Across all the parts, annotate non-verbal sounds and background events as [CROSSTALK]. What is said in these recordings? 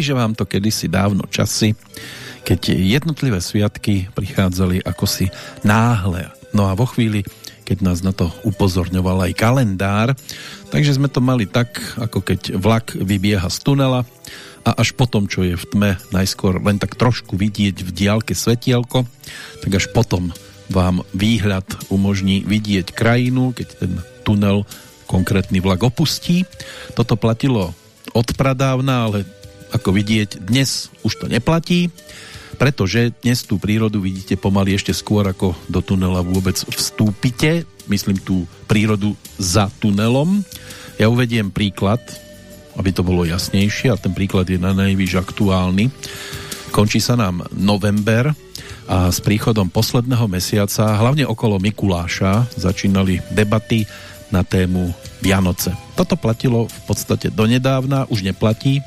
že vám to kedysi dávno časy, keď jednotlivé sviatky prichádzali ako si náhle. No a vo chvíli, keď nás na to upozorňoval aj kalendár, takže sme to mali tak, ako keď vlak vybieha z tunela a až potom, čo je v tme najskôr len tak trošku vidieť v diálke svetielko, tak až potom vám výhľad umožní vidieť krajinu, keď ten tunel konkrétny vlak opustí. Toto platilo od pradávna, ale ako vidieť, dnes už to neplatí, pretože dnes tú prírodu vidíte pomaly ešte skôr, ako do tunela vôbec vstúpite. Myslím tú prírodu za tunelom. Ja uvediem príklad, aby to bolo jasnejšie a ten príklad je na najvyš aktuálny. Končí sa nám november a s príchodom posledného mesiaca, hlavne okolo Mikuláša, začínali debaty na tému Vianoce. Toto platilo v podstate donedávna, už neplatí,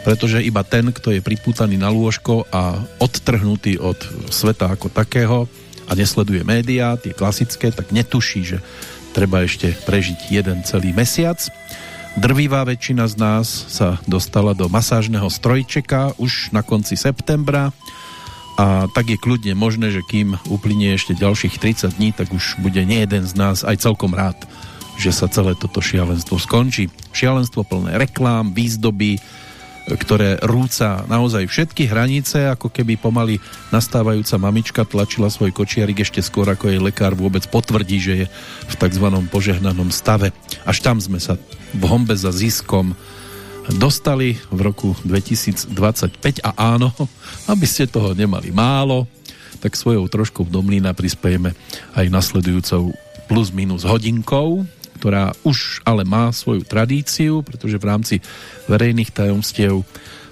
pretože iba ten, kto je pripútaný na lôžko a odtrhnutý od sveta ako takého a nesleduje médiá, tie klasické, tak netuší, že treba ešte prežiť jeden celý mesiac. Drvivá väčšina z nás sa dostala do masážneho strojčeka už na konci septembra a tak je kľudne možné, že kým uplynie ešte ďalších 30 dní, tak už bude nie jeden z nás aj celkom rád že sa celé toto šialenstvo skončí. Šialenstvo plné reklám, výzdoby, ktoré rúca naozaj všetky hranice, ako keby pomaly nastávajúca mamička tlačila svoj kočiarik ešte skôr, ako jej lekár vôbec potvrdí, že je v tzv. požehnanom stave. Až tam sme sa v hombe za ziskom dostali v roku 2025 a áno, aby ste toho nemali málo, tak svojou troškou do mlína prispiejeme aj nasledujúcou plus minus hodinkou ktorá už ale má svoju tradíciu, pretože v rámci verejných tajomstiev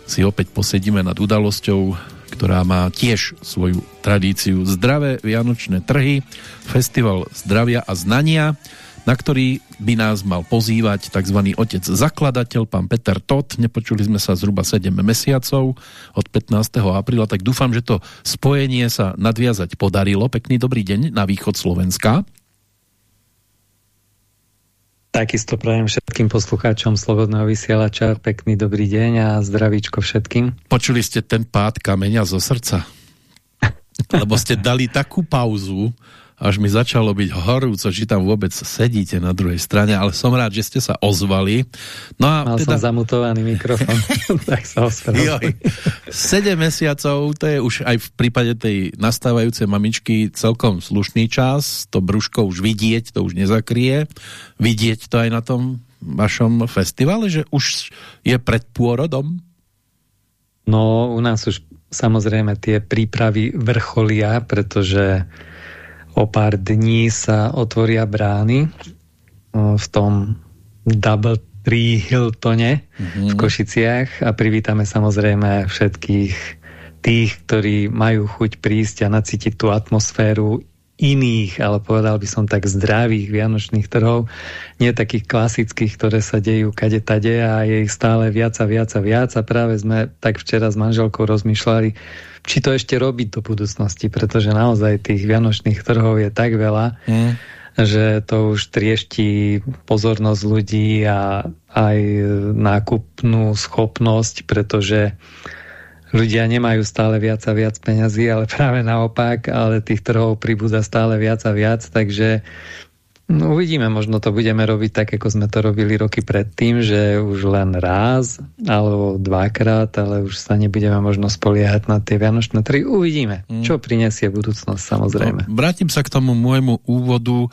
si opäť posedíme nad udalosťou, ktorá má tiež svoju tradíciu. Zdravé vianočné trhy, festival zdravia a znania, na ktorý by nás mal pozývať tzv. otec zakladateľ, pán Peter Tot. Nepočuli sme sa zhruba 7 mesiacov od 15. apríla, tak dúfam, že to spojenie sa nadviazať podarilo. Pekný dobrý deň na východ Slovenska. Takisto prajem všetkým poslucháčom Slobodného vysielača pekný dobrý deň a zdravíčko všetkým. Počuli ste ten pád kameňa zo srdca? [LAUGHS] Lebo ste dali takú pauzu, až mi začalo byť horúco, či tam vôbec sedíte na druhej strane, ale som rád, že ste sa ozvali. No a Mal teda... som zamutovaný mikrofon, [LAUGHS] tak sa ospravedlňujem. 7 mesiacov, to je už aj v prípade tej nastávajúcej mamičky celkom slušný čas, to brúško už vidieť, to už nezakrie. Vidieť to aj na tom vašom festivale, že už je pred pôrodom? No, u nás už samozrejme tie prípravy vrcholia, pretože o pár dní sa otvoria brány v tom Double Tree Hiltone mm -hmm. v Košiciach a privítame samozrejme všetkých tých, ktorí majú chuť prísť a nacítiť tú atmosféru iných, ale povedal by som tak zdravých vianočných trhov, nie takých klasických, ktoré sa dejú kade tade a je ich stále viac a viac a viac a práve sme tak včera s manželkou rozmýšľali, či to ešte robiť do budúcnosti, pretože naozaj tých vianočných trhov je tak veľa, mm. že to už triešti pozornosť ľudí a aj nákupnú schopnosť, pretože ľudia nemajú stále viac a viac peňazí, ale [LAUGHS] práve naopak, ale tých trhov pribúda stále viac a viac, takže no, uvidíme, možno to budeme robiť tak, ako sme to robili roky predtým, že už len raz alebo dvakrát, ale už sa nebudeme možno spoliehať na tie vianočné trhy. Uvidíme, mm. čo prinesie budúcnosť samozrejme. No, vrátim sa k tomu môjmu úvodu. E,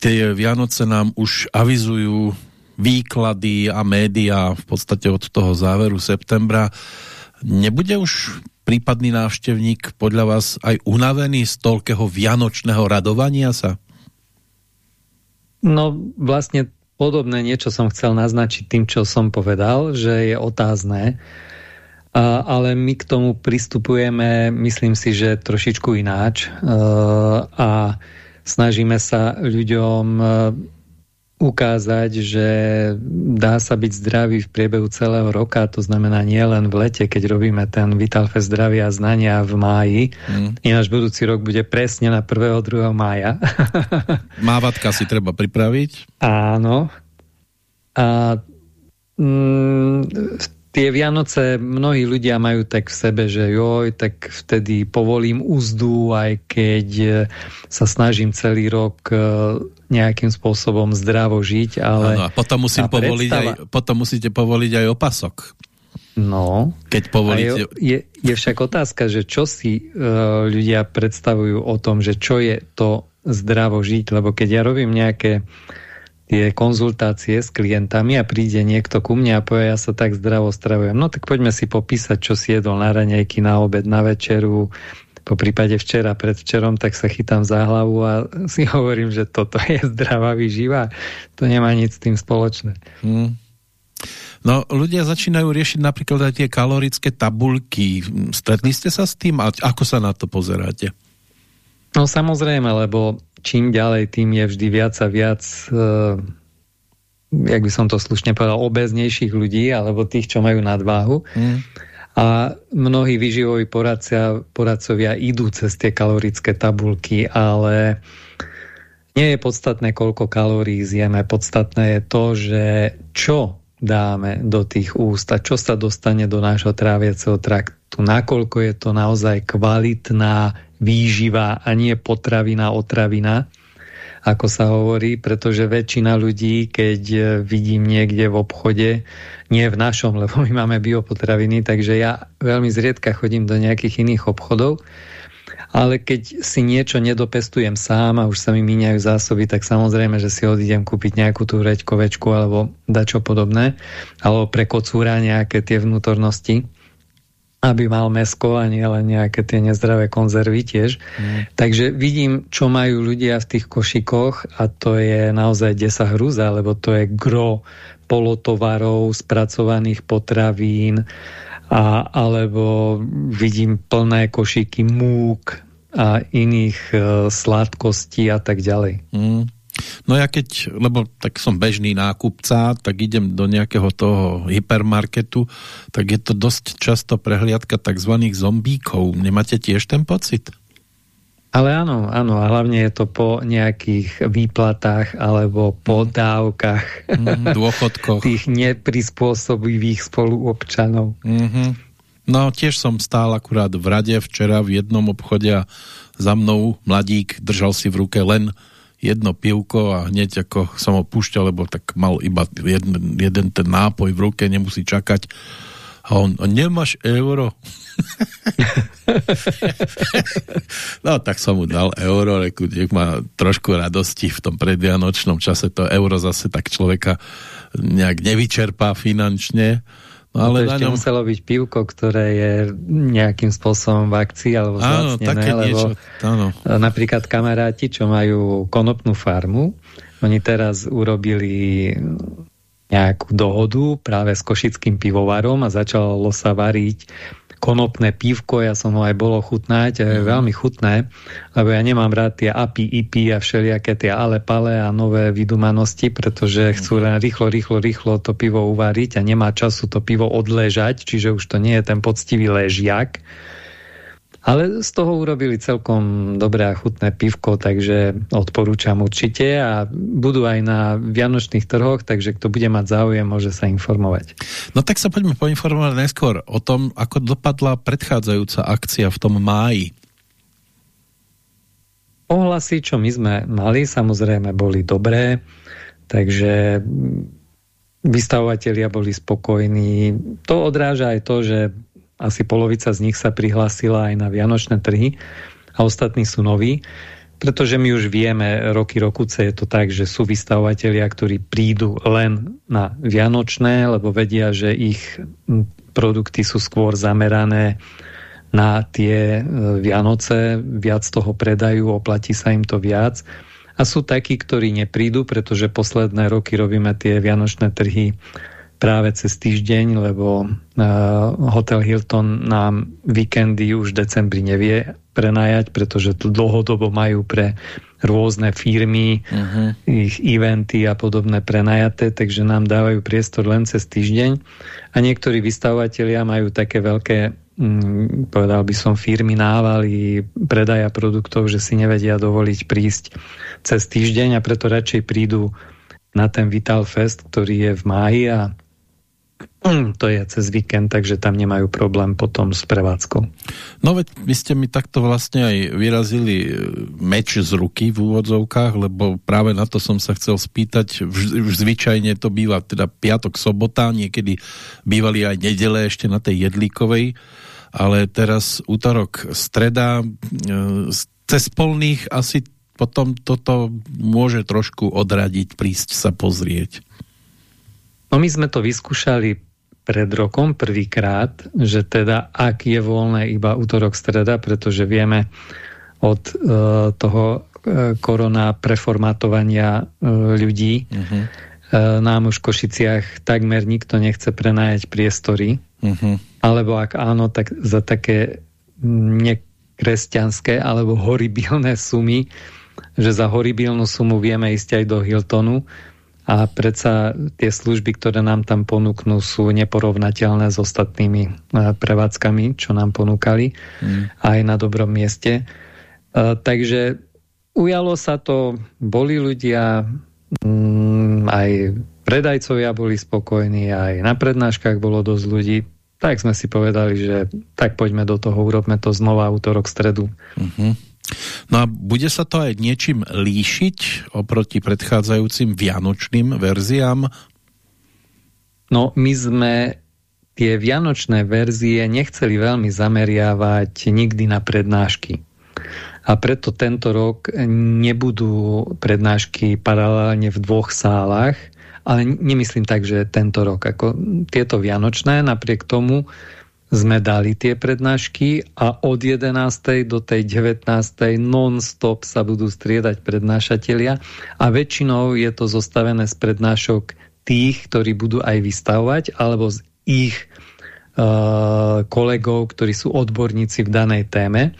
tie Vianoce nám už avizujú výklady a média v podstate od toho záveru septembra. Nebude už prípadný návštevník podľa vás aj unavený z toľkého vianočného radovania sa? No vlastne podobné niečo som chcel naznačiť tým, čo som povedal, že je otázne, ale my k tomu pristupujeme, myslím si, že trošičku ináč a, a snažíme sa ľuďom ukázať, že dá sa byť zdravý v priebehu celého roka, to znamená nie len v lete, keď robíme ten Vitalfest zdravia a znania v máji. Mm. Ináč budúci rok bude presne na 1. 2. mája. [LAUGHS] Mávatka si treba pripraviť. Áno. A mm, tie Vianoce mnohí ľudia majú tak v sebe, že joj, tak vtedy povolím úzdu, aj keď e, sa snažím celý rok e, nejakým spôsobom zdravo žiť, ale... Ano, a potom, musím povoliť aj, potom musíte povoliť aj opasok. No. Keď povolíte... Je, je však otázka, že čo si uh, ľudia predstavujú o tom, že čo je to zdravo žiť, lebo keď ja robím nejaké tie konzultácie s klientami a príde niekto ku mne a povie, ja sa tak zdravo stravujem. No tak poďme si popísať, čo si jedol na raňajky, na obed, na večeru, po prípade včera, predvčerom, tak sa chytám za hlavu a [LAUGHS] si hovorím, že toto je zdravá výživa. To nemá nic s tým spoločné. Hmm. No, ľudia začínajú riešiť napríklad aj tie kalorické tabulky. Stretli ste sa s tým? A ako sa na to pozeráte? No samozrejme, lebo čím ďalej, tým je vždy viac a viac uh, jak by som to slušne povedal, obeznejších ľudí, alebo tých, čo majú nadváhu. Mm. A mnohí vyživoví poradcia, poradcovia idú cez tie kalorické tabulky, ale nie je podstatné, koľko kalórií zjeme. Podstatné je to, že čo dáme do tých úst a čo sa dostane do nášho tráviaceho traktu, nakoľko je to naozaj kvalitná výživa a nie potravina, otravina, ako sa hovorí, pretože väčšina ľudí, keď vidím niekde v obchode, nie v našom, [LAUGHS] lebo my máme biopotraviny, takže ja veľmi zriedka chodím do nejakých iných obchodov, ale keď si niečo nedopestujem sám a už sa mi míňajú zásoby, tak samozrejme, že si odídem kúpiť nejakú tú reďkovečku alebo dačo podobné, alebo pre kocúra nejaké tie vnútornosti aby mal mesko a nie len nejaké tie nezdravé konzervy tiež. Mm. Takže vidím, čo majú ľudia v tých košikoch a to je naozaj desa hrúza, lebo to je gro polotovarov, spracovaných potravín, a, alebo vidím plné košiky múk a iných e, sladkostí a tak ďalej. Mm. No ja keď, lebo tak som bežný nákupca, tak idem do nejakého toho hypermarketu, tak je to dosť často prehliadka tzv. zombíkov. Nemáte tiež ten pocit? Ale áno, áno, a hlavne je to po nejakých výplatách alebo po dávkach. Mm, dôchodkoch. [LAUGHS] Tých neprispôsobivých spoluobčanov. Mm -hmm. No, tiež som stál akurát v rade včera v jednom obchode a za mnou mladík držal si v ruke len jedno pivko a hneď ako som ho púšťal, lebo tak mal iba jeden, jeden ten nápoj v ruke, nemusí čakať. A on, nemáš euro? [LAUGHS] no tak som mu dal euro, reku, nech má trošku radosti v tom predvianočnom čase, to euro zase tak človeka nejak nevyčerpá finančne No, ale to ešte ňom... muselo byť pivko, ktoré je nejakým spôsobom v akcii alebo áno, také lebo niečo, áno. napríklad kamaráti, čo majú konopnú farmu, oni teraz urobili nejakú dohodu práve s košickým pivovarom a začalo sa variť konopné pívko, ja som ho aj bol ochutnať, mm. veľmi chutné, lebo ja nemám rád tie API, IP a všelijaké tie ale pale a nové vydumanosti, pretože chcú len rýchlo, rýchlo, rýchlo to pivo uváriť a nemá času to pivo odležať, čiže už to nie je ten poctivý ležiak, ale z toho urobili celkom dobré a chutné pivko, takže odporúčam určite a budú aj na vianočných trhoch, takže kto bude mať záujem, môže sa informovať. No tak sa poďme poinformovať neskôr o tom, ako dopadla predchádzajúca akcia v tom máji. Ohlasy, čo my sme mali, samozrejme boli dobré, takže vystavovatelia boli spokojní. To odráža aj to, že asi polovica z nich sa prihlásila aj na vianočné trhy a ostatní sú noví, pretože my už vieme, roky rokuce je to tak, že sú vystavovateľia, ktorí prídu len na vianočné, lebo vedia, že ich produkty sú skôr zamerané na tie e, Vianoce, viac toho predajú, oplatí sa im to viac. A sú takí, ktorí neprídu, pretože posledné roky robíme tie vianočné trhy práve cez týždeň, lebo uh, Hotel Hilton nám víkendy už v decembri nevie prenajať, pretože to dlhodobo majú pre rôzne firmy, uh-huh. ich eventy a podobné prenajaté, takže nám dávajú priestor len cez týždeň. A niektorí vystavovatelia majú také veľké, mm, povedal by som, firmy návaly predaja produktov, že si nevedia dovoliť prísť cez týždeň a preto radšej prídu na ten Vital Fest, ktorý je v máji a [CLEARS THROAT] to je cez víkend, takže tam nemajú problém potom s prevádzkou. No veď vy ste mi takto vlastne aj vyrazili e, meč z ruky v úvodzovkách, lebo práve na to som sa chcel spýtať. Vž, zvyčajne to býva teda piatok, sobota, niekedy bývali aj nedele ešte na tej jedlíkovej, ale teraz útorok, streda, e, cez polných asi potom toto môže trošku odradiť, prísť sa pozrieť. No my sme to vyskúšali pred rokom prvýkrát, že teda ak je voľné iba útorok, streda, pretože vieme od e, toho e, korona preformátovania e, ľudí, uh mhm. -huh. e, nám už v Košiciach takmer nikto nechce prenajať priestory, uh mhm. -huh. alebo ak áno, tak za také nekresťanské alebo horibilné sumy, že za horibilnú sumu vieme ísť aj do Hiltonu, a predsa tie služby, ktoré nám tam ponúknú, sú neporovnateľné s ostatnými e, prevádzkami, čo nám ponúkali mm. aj na dobrom mieste. E, takže ujalo sa to, boli ľudia, mm, aj predajcovia boli spokojní, aj na prednáškach bolo dosť ľudí, tak sme si povedali, že tak poďme do toho, urobme to znova útorok, stredu. Mm -hmm. No a bude sa to aj niečím líšiť oproti predchádzajúcim vianočným verziám? No my sme tie vianočné verzie nechceli veľmi zameriavať nikdy na prednášky. A preto tento rok nebudú prednášky paralelne v dvoch sálach, ale nemyslím tak, že tento rok. Ako tieto vianočné, napriek tomu sme dali tie prednášky a od 11. do tej 19. non-stop sa budú striedať prednášatelia a väčšinou je to zostavené z prednášok tých, ktorí budú aj vystavovať alebo z ich uh, kolegov, ktorí sú odborníci v danej téme.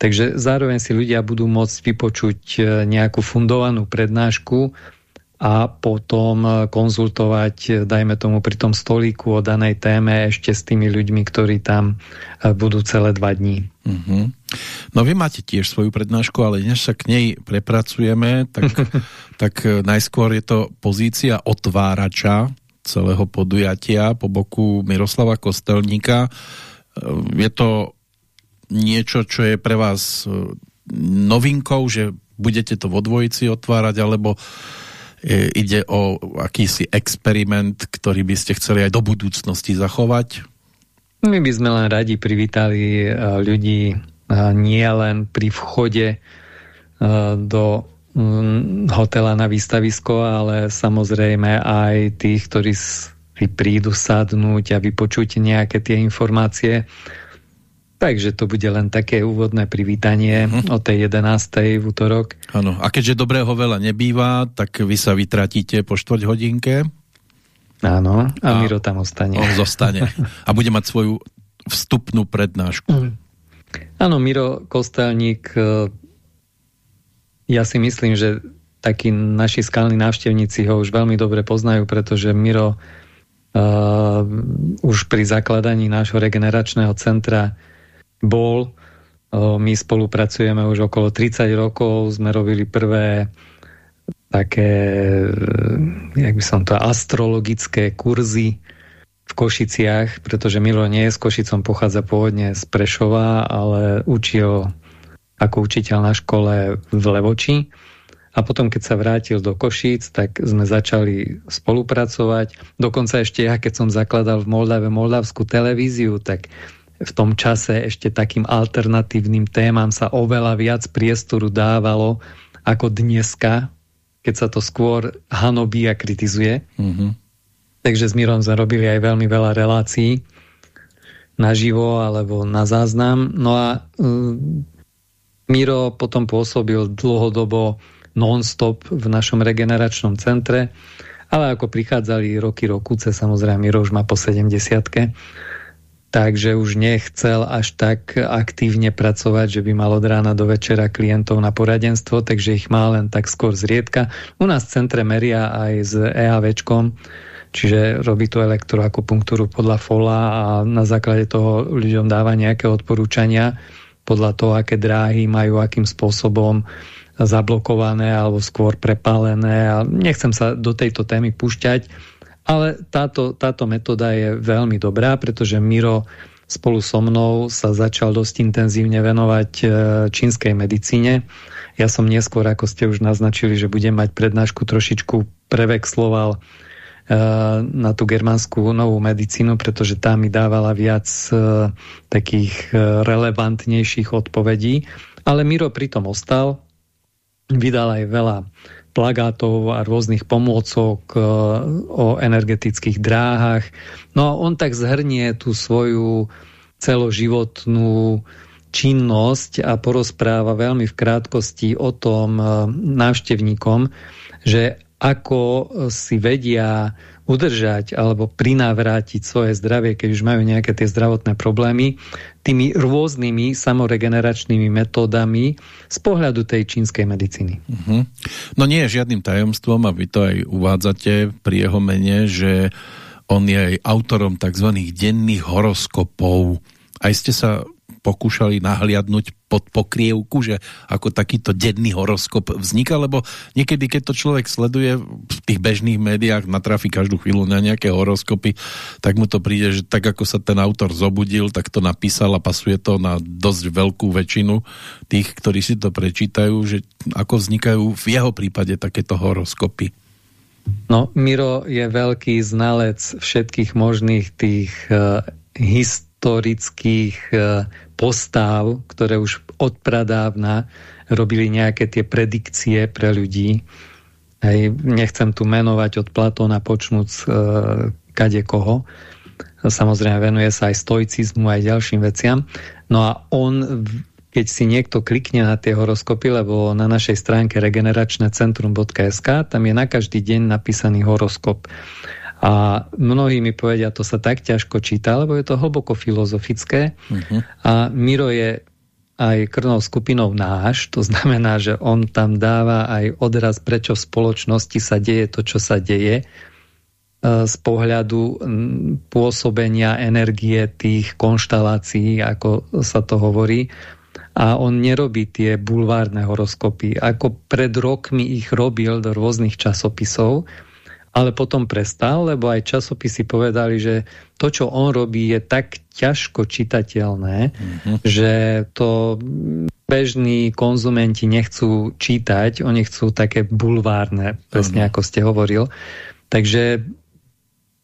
Takže zároveň si ľudia budú môcť vypočuť uh, nejakú fundovanú prednášku a potom e, konzultovať, e, dajme tomu pri tom stolíku o danej téme ešte s tými ľuďmi, ktorí tam e, budú celé dva dní. Mhm. -huh. No vy máte tiež svoju prednášku, ale než sa k nej prepracujeme, tak, [LAUGHS] tak najskôr je to pozícia otvárača celého podujatia po boku Miroslava Kostelníka. Je to niečo, čo je pre vás novinkou, že budete to vo dvojici otvárať, alebo E, ide o akýsi experiment, ktorý by ste chceli aj do budúcnosti zachovať? My by sme len radi privítali e, ľudí e, nie len pri vchode do mm, hotela na výstavisko, ale samozrejme aj tých, ktorí si prídu sadnúť a vypočuť nejaké tie informácie Takže to bude len také úvodné privítanie uh-huh. o tej 11. v útorok. Áno, a keďže dobrého veľa nebýva, tak vy sa vytratíte po štvrť hodinke. Áno, a, a Miro tam ostane. On zostane a bude mať svoju vstupnú prednášku. Uh-huh. Áno, Miro Kostelník, e, ja si myslím, že takí naši skalní návštevníci ho už veľmi dobre poznajú, pretože Miro uh, už pri zakladaní nášho regeneračného centra bol. My spolupracujeme už okolo 30 rokov, sme robili prvé také, jak by som to, astrologické kurzy v Košiciach, pretože Milo nie je s Košicom, pochádza pôvodne z Prešova, ale učil ako učiteľ na škole v Levoči. A potom, keď sa vrátil do Košíc, tak sme začali spolupracovať. Dokonca ešte ja, keď som zakladal v Moldave Moldavskú televíziu, tak v tom čase ešte takým alternatívnym témam sa oveľa viac priestoru dávalo ako dneska, keď sa to skôr hanobí a kritizuje. Mm -hmm. Takže s Mirom sme robili aj veľmi veľa relácií naživo alebo na záznam. No a uh, Miro potom pôsobil dlhodobo non-stop v našom regeneračnom centre, ale ako prichádzali roky rokuce, samozrejme Miro už má po 70 takže už nechcel až tak aktívne pracovať, že by mal od rána do večera klientov na poradenstvo, takže ich má len tak skôr zriedka. U nás v centre meria aj s EAVčkom, čiže robí tú elektroakupunktúru podľa FOLA a na základe toho ľuďom dáva nejaké odporúčania podľa toho, aké dráhy majú, akým spôsobom zablokované alebo skôr prepálené a nechcem sa do tejto témy púšťať, Ale táto, táto metóda je veľmi dobrá, pretože Miro spolu so mnou sa začal dosť intenzívne venovať e, čínskej medicíne. Ja som neskôr, ako ste už naznačili, že budem mať prednášku trošičku prevexloval e, na tú germánsku novú medicínu, pretože tá mi dávala viac e, takých relevantnejších odpovedí. Ale Miro pritom ostal, vydal aj veľa plagátov a rôznych pomôcok e, o energetických dráhach. No a on tak zhrnie tú svoju celoživotnú činnosť a porozpráva veľmi v krátkosti o tom e, návštevníkom, že ako si vedia udržať alebo prinávrátiť svoje zdravie, keď už majú nejaké tie zdravotné problémy, tými rôznymi samoregeneračnými metódami z pohľadu tej čínskej medicíny. Uh mhm. -huh. No nie je žiadnym tajomstvom, a vy to aj uvádzate pri jeho mene, že on je aj autorom tzv. denných horoskopov. Aj ste sa pokúšali nahliadnúť pod pokrievku, že ako takýto denný horoskop vzniká, lebo niekedy, keď to človek sleduje v tých bežných médiách, natrafi každú chvíľu na nejaké horoskopy, tak mu to príde, že tak ako sa ten autor zobudil, tak to napísal a pasuje to na dosť veľkú väčšinu tých, ktorí si to prečítajú, že ako vznikajú v jeho prípade takéto horoskopy. No, Miro je veľký znalec všetkých možných tých uh, historických uh, postav, ktoré už od pradávna robili nejaké tie predikcie pre ľudí. Hej, nechcem tu menovať od Platóna počnúť e, kade koho. Samozrejme venuje sa aj stoicizmu, aj ďalším veciam. No a on, keď si niekto klikne na tie horoskopy, lebo na našej stránke regeneračnecentrum.sk tam je na každý deň napísaný horoskop. A mnohí mi povedia, to sa tak ťažko číta, lebo je to hlboko filozofické. Uh mhm. -huh. A Miro je aj krvnou skupinou náš, to znamená, že on tam dáva aj odraz, prečo v spoločnosti sa deje to, čo sa deje e, z pohľadu pôsobenia energie tých konštalácií, ako sa to hovorí. A on nerobí tie bulvárne horoskopy. Ako pred rokmi ich robil do rôznych časopisov, ale potom prestal, lebo aj časopisy povedali, že to, čo on robí, je tak ťažko čitateľné, mm -hmm. že to bežní konzumenti nechcú čítať, oni chcú také bulvárne, presne mm ako ste hovoril. Takže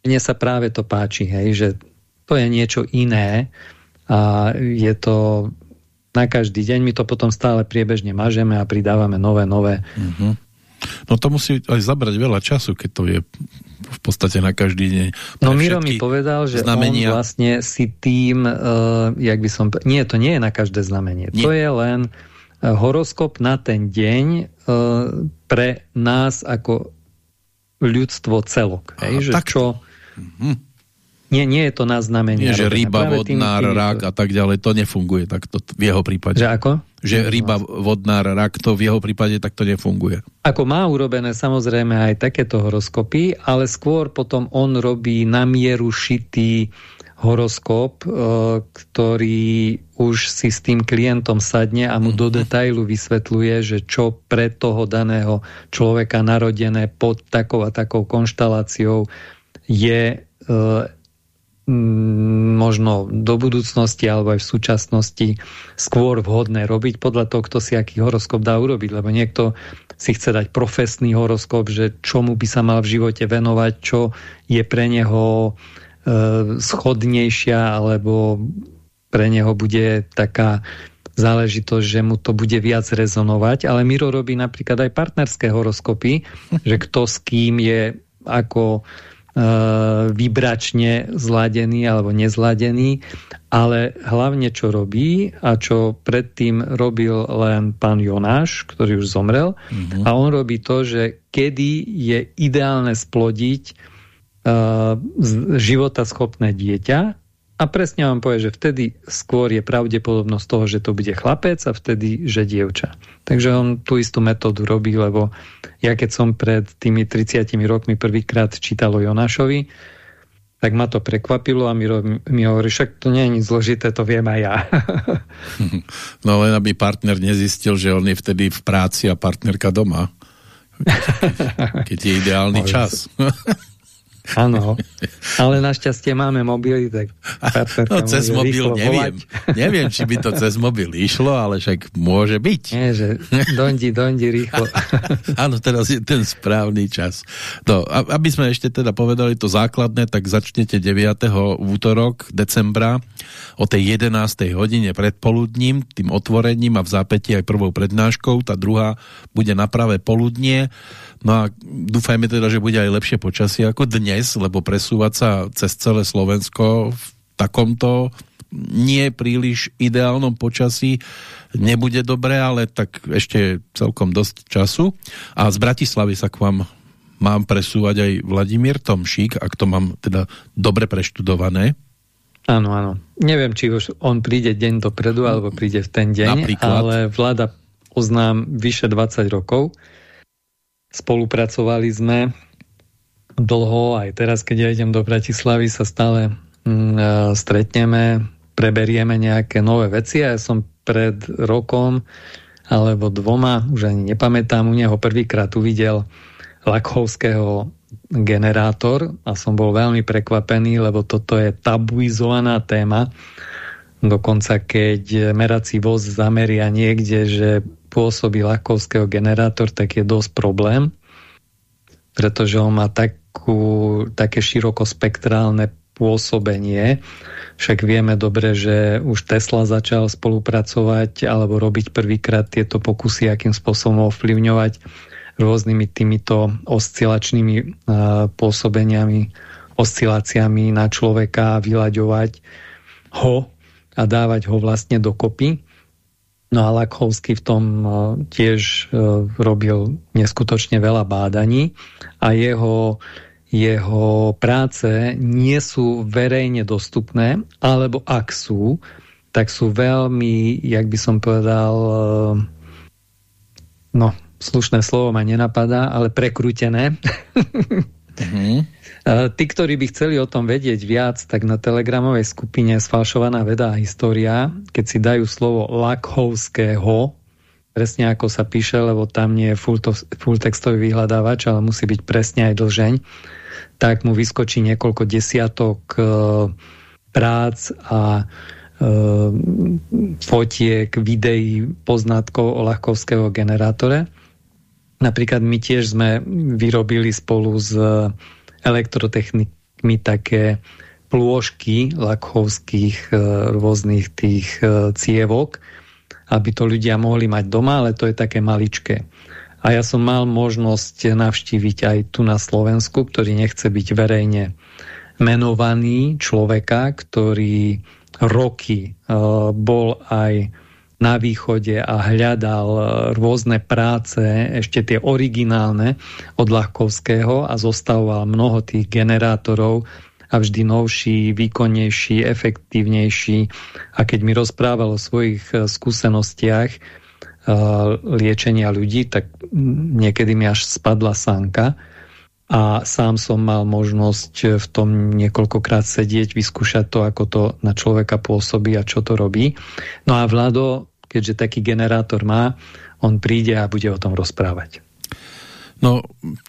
mne sa práve to páči, hej, že to je niečo iné a je to na každý deň, my to potom stále priebežne mažeme a pridávame nové, nové mm -hmm No to musí aj zabrať veľa času, keď to je v podstate na každý deň. No Miro mi povedal, že znamenia... on vlastne si tým, uh, jak by som... Nie, to nie je na každé znamenie. Nie. To je len uh, horoskop na ten deň uh, pre nás ako ľudstvo celok. Hej, že tak... čo... Mhm. Nie, nie je to na znamenie. Nie, že ryba, vodnár, rak a tak ďalej, to nefunguje takto v jeho prípade. Že ako? Že ryba, vodnár, rak, to v jeho prípade takto nefunguje. Ako má urobené samozrejme aj takéto horoskopy, ale skôr potom on robí na mieru šitý horoskop, e, ktorý už si s tým klientom sadne a mu do mhm. detailu vysvetľuje, že čo pre toho daného človeka narodené pod takou a takou konštaláciou je e, možno do budúcnosti alebo aj v súčasnosti skôr vhodné robiť podľa toho, kto si aký horoskop dá urobiť, lebo niekto si chce dať profesný horoskop, že čomu by sa mal v živote venovať, čo je pre neho e, schodnejšia alebo pre neho bude taká záležitosť, že mu to bude viac rezonovať, ale Miro robí napríklad aj partnerské horoskopy, že kto s kým je ako vybračne zladený alebo nezladený, ale hlavne čo robí a čo predtým robil len pán Jonáš, ktorý už zomrel mm -hmm. a on robí to, že kedy je ideálne splodiť uh, životaschopné dieťa a presne vám povie, že vtedy skôr je pravdepodobnosť toho, že to bude chlapec a vtedy, že dievča. Takže on tú istú metódu robí, lebo ja keď som pred tými 30 rokmi prvýkrát čítal o Jonášovi, tak ma to prekvapilo a mi, mi hovorí, však to nie je nič zložité, to viem aj ja. [LAUGHS] no len aby partner nezistil, že on je vtedy v práci a partnerka doma. [LAUGHS] Keď je ideálny čas. Áno, ale našťastie máme mobily, tak No cez mobil neviem. Volať. Neviem, či by to cez mobil išlo, ale však môže byť. Nie, že dondi, dondi rýchlo. [LAUGHS] Áno, teraz je ten správny čas. No, aby sme ešte teda povedali to základné, tak začnete 9. útorok decembra o tej 11. hodine predpoludním, tým otvorením a v zápäti aj prvou prednáškou. Tá druhá bude na pravé poludnie No a dúfajme teda, že bude aj lepšie počasie ako dnes, lebo presúvať sa cez celé Slovensko v takomto nie príliš ideálnom počasí nebude dobré, ale tak ešte celkom dosť času. A z Bratislavy sa k vám mám presúvať aj Vladimír Tomšík, ak to mám teda dobre preštudované. Áno, áno. Neviem, či už on príde deň dopredu, alebo príde v ten deň, Napríklad. ale vláda poznám vyše 20 rokov Spolupracovali sme dlho, aj teraz, keď ja idem do Bratislavy, sa stále mm, e, stretneme, preberieme nejaké nové veci a ja som pred rokom alebo dvoma, už ani nepamätám, u neho prvýkrát uvidel Lakhovského generátor a som bol veľmi prekvapený, lebo toto je tabuizovaná téma. Dokonca keď merací voz zameria niekde, že pôsobí Lakovského generátor, tak je dosť problém, pretože on má takú, také širokospektrálne pôsobenie. Však vieme dobre, že už Tesla začal spolupracovať alebo robiť prvýkrát tieto pokusy, akým spôsobom ovplyvňovať rôznymi týmito oscilačnými uh, pôsobeniami, osciláciami na človeka vyľaďovať ho a dávať ho vlastne dokopy. No a Lakhovský v tom e, tiež e, robil neskutočne veľa bádaní a jeho, jeho práce nie sú verejne dostupné, alebo ak sú, tak sú veľmi, jak by som povedal, e, no, slušné slovo ma nenapadá, ale prekrútené. [LAUGHS] Mm. Tí, ktorí by chceli o tom vedieť viac, tak na telegramovej skupine Sfalšovaná veda a história, keď si dajú slovo Lakhovského, presne ako sa píše, lebo tam nie je full, full textový vyhľadávač, ale musí byť presne aj dlžeň, tak mu vyskočí niekoľko desiatok e, prác a e, fotiek, videí, poznatkov o Lachkovského generátore. Napríklad my tiež sme vyrobili spolu s elektrotechnikmi také plôžky lakhovských e, rôznych tých e, cievok, aby to ľudia mohli mať doma, ale to je také maličké. A ja som mal možnosť navštíviť aj tu na Slovensku, ktorý nechce byť verejne menovaný človeka, ktorý roky uh, bol aj na východe a hľadal e, rôzne práce, ešte tie originálne od Ľahkovského a zostavoval mnoho tých generátorov a vždy novší, výkonnejší, efektívnejší. A keď mi rozprával o svojich e, skúsenostiach e, liečenia ľudí, tak niekedy mi až spadla sanka a sám som mal možnosť v tom niekoľkokrát sedieť, vyskúšať to, ako to na človeka pôsobí a čo to robí. No a Vlado, keďže taký generátor má, on príde a bude o tom rozprávať. No,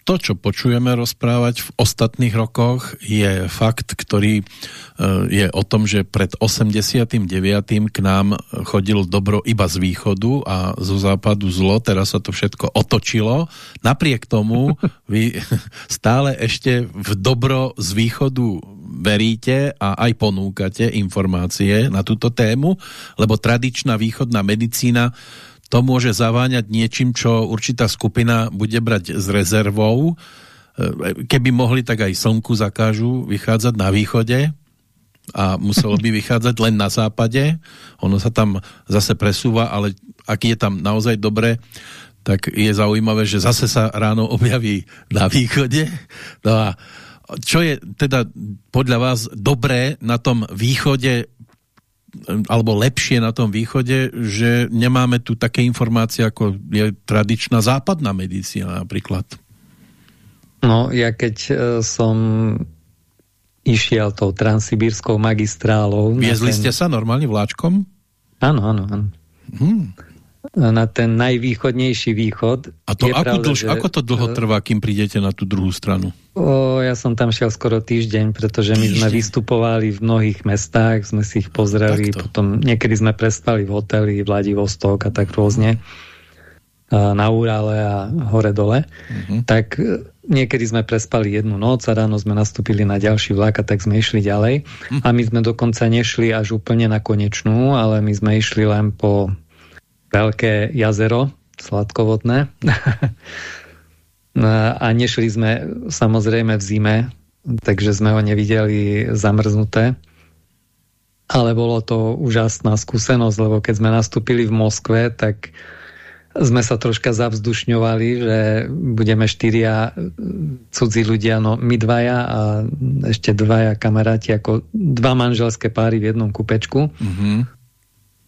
to, čo počujeme rozprávať v ostatných rokoch, je fakt, ktorý e, je o tom, že pred 89. k nám chodil dobro iba z východu a zo západu zlo, teraz sa to všetko otočilo. Napriek tomu [LAUGHS] vy stále ešte v dobro z východu veríte a aj ponúkate informácie na túto tému, lebo tradičná východná medicína to môže zaváňať niečím, čo určitá skupina bude brať s rezervou. E, keby mohli, tak aj slnku zakážu vychádzať na východe a muselo by [LAUGHS] vychádzať len na západe. Ono sa tam zase presúva, ale ak je tam naozaj dobre, tak je zaujímavé, že zase sa ráno [LAUGHS] objaví na východe. No a čo je teda podľa vás dobré na tom východe alebo lepšie na tom východe, že nemáme tu také informácie, ako je tradičná západná medicína napríklad. No, ja keď uh, som išiel tou transsibírskou magistrálou... Viezli ten... ste sa normálne vláčkom? Áno, áno, áno. Hmm. Na ten najvýchodnejší východ. A to ako, pravda, dlž, že, ako to dlho trvá, kým prídete na tú druhú stranu? O, ja som tam šiel skoro týždeň, pretože týždeň. my sme vystupovali v mnohých mestách, sme si ich pozreli, Takto. potom niekedy sme prespali v hoteli Vladivostok a tak rôzne na Úrale a hore-dole. Uh mhm. -huh. Tak e, niekedy sme prespali jednu noc a ráno sme nastúpili na ďalší vlak a tak sme išli ďalej. Uh mhm. -huh. A my sme dokonca nešli až úplne na konečnú, ale my sme išli len po veľké jazero, sladkovodné. [LAUGHS] a nešli sme samozrejme v zime, takže sme ho nevideli zamrznuté. Ale bolo to úžasná skúsenosť, lebo keď sme nastúpili v Moskve, tak sme sa troška zavzdušňovali, že budeme štyria cudzí ľudia, no my dvaja a ešte dvaja kamaráti, ako dva manželské páry v jednom kupečku. Mm -hmm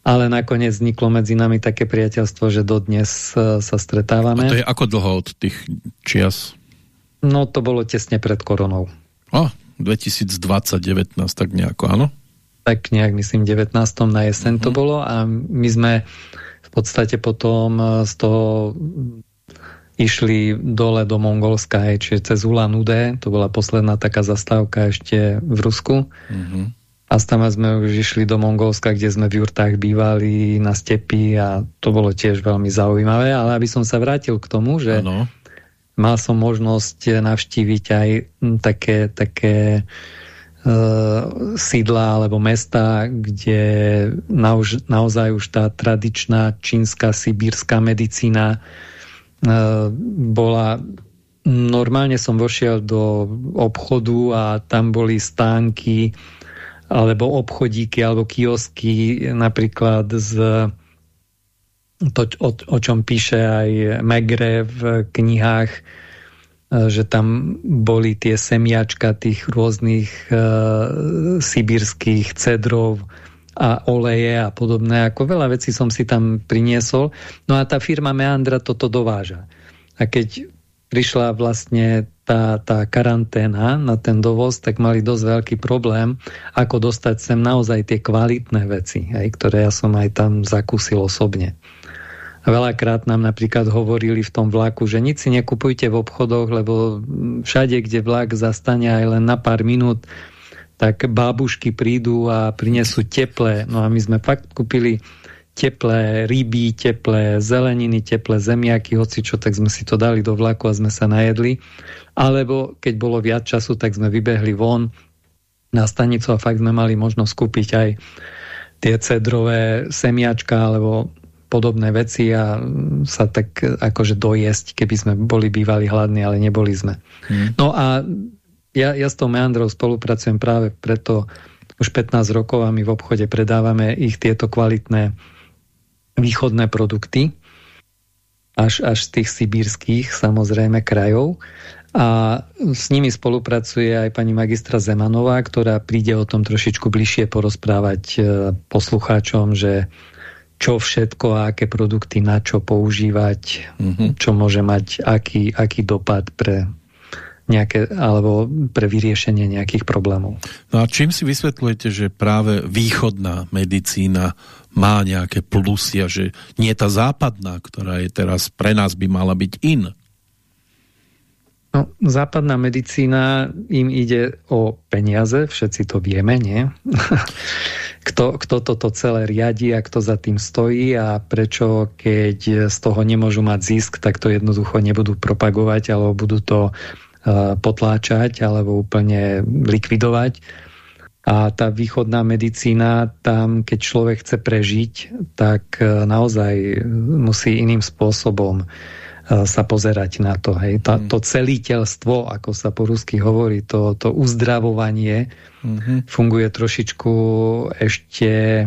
ale nakoniec vzniklo medzi nami také priateľstvo, že dodnes e, sa stretávame. A to je ako dlho od tých čias? No to bolo tesne pred koronou. A, 2020-19 tak nejako, áno? Tak nejak myslím 19. na jeseň uh -huh. to mhm. bolo a my sme v podstate potom e, z toho išli dole do Mongolska, čiže cez Ulan Ude, to bola posledná taká zastávka ešte v Rusku. Uh mhm. -huh a tam sme už išli do Mongolska, kde sme v jurtách bývali na stepi a to bolo tiež veľmi zaujímavé. Ale aby som sa vrátil k tomu, že ano. mal som možnosť navštíviť aj také, také uh, sídla alebo mesta, kde nauž, naozaj už tá tradičná čínska, sibírska medicína uh, bola normálne som vošiel do obchodu a tam boli stánky alebo obchodíky, alebo kiosky, napríklad z to, o, o čom píše aj Megre v knihách, e, že tam boli tie semiačka tých rôznych uh, sibírských cedrov a oleje a podobné. Ako veľa vecí som si tam priniesol. No a tá firma Meandra toto dováža. A keď prišla vlastne tá, tá karanténa na ten dovoz, tak mali dosť veľký problém, ako dostať sem naozaj tie kvalitné veci, hej, ktoré ja som aj tam zakúsil osobne. Veľakrát nám napríklad hovorili v tom vlaku, že nič si nekupujte v obchodoch, lebo všade, kde vlak zastane aj len na pár minút, tak bábušky prídu a prinesú teplé. No a my sme fakt kúpili teplé ryby, teplé zeleniny, teplé zemiaky, hoci čo, tak sme si to dali do vlaku a sme sa najedli. Alebo keď bolo viac času, tak sme vybehli von na stanicu a fakt sme mali možnosť kúpiť aj tie cedrové semiačka alebo podobné veci a sa tak akože dojesť, keby sme boli bývali hladní, ale neboli sme. Hmm. No a ja, ja s tou Meandrou spolupracujem práve preto už 15 rokov a my v obchode predávame ich tieto kvalitné východné produkty, až, až z tých sibírských samozrejme krajov. A s nimi spolupracuje aj pani magistra Zemanová, ktorá príde o tom trošičku bližšie porozprávať e, poslucháčom, že čo všetko a aké produkty na čo používať, mm -hmm. čo môže mať aký, aký dopad pre nejaké, alebo pre vyriešenie nejakých problémov. No a čím si vysvetľujete, že práve východná medicína má nejaké plusy a že nie tá západná, ktorá je teraz pre nás by mala byť in? No, západná medicína im ide o peniaze, všetci to vieme, nie? [LAUGHS] kto, kto toto celé riadi a kto za tým stojí a prečo, keď z toho nemôžu mať zisk, tak to jednoducho nebudú propagovať alebo budú to potláčať alebo úplne likvidovať a tá východná medicína, tam keď človek chce prežiť, tak e, naozaj musí iným spôsobom e, sa pozerať na to. Hej. Tá, mm. To celiteľstvo, ako sa po rusky hovorí, to, to uzdravovanie mm -hmm. funguje trošičku ešte,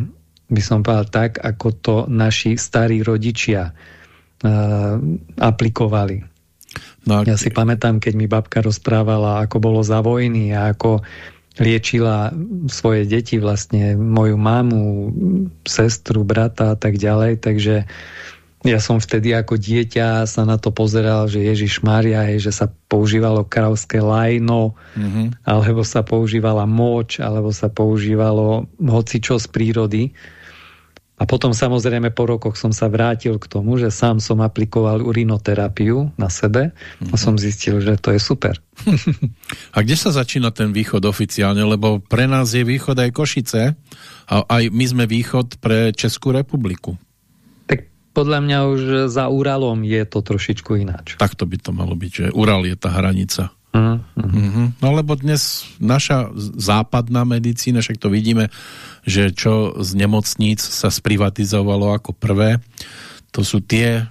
by som povedal tak, ako to naši starí rodičia uh, aplikovali. No, ja si pamätám, keď mi babka rozprávala, ako bolo za vojny a ako liečila svoje deti, vlastne moju mamu, sestru, brata a tak ďalej, takže ja som vtedy ako dieťa sa na to pozeral, že Ježiš Maria, že sa používalo kravské lajno, mm -hmm. alebo sa používala moč, alebo sa používalo hocičo z prírody. A potom samozrejme po rokoch som sa vrátil k tomu, že sám som aplikoval urinoterapiu na sebe a som zistil, že to je super. [LAUGHS] a kde sa začína ten východ oficiálne? Lebo pre nás je východ aj Košice a aj my sme východ pre Českú republiku. Tak podľa mňa už za Uralom je to trošičku ináč. Tak to by to malo byť, že Ural je tá hranica. Uh -huh. No lebo dnes naša západná medicína, však to vidíme, že čo z nemocníc sa sprivatizovalo ako prvé, to sú tie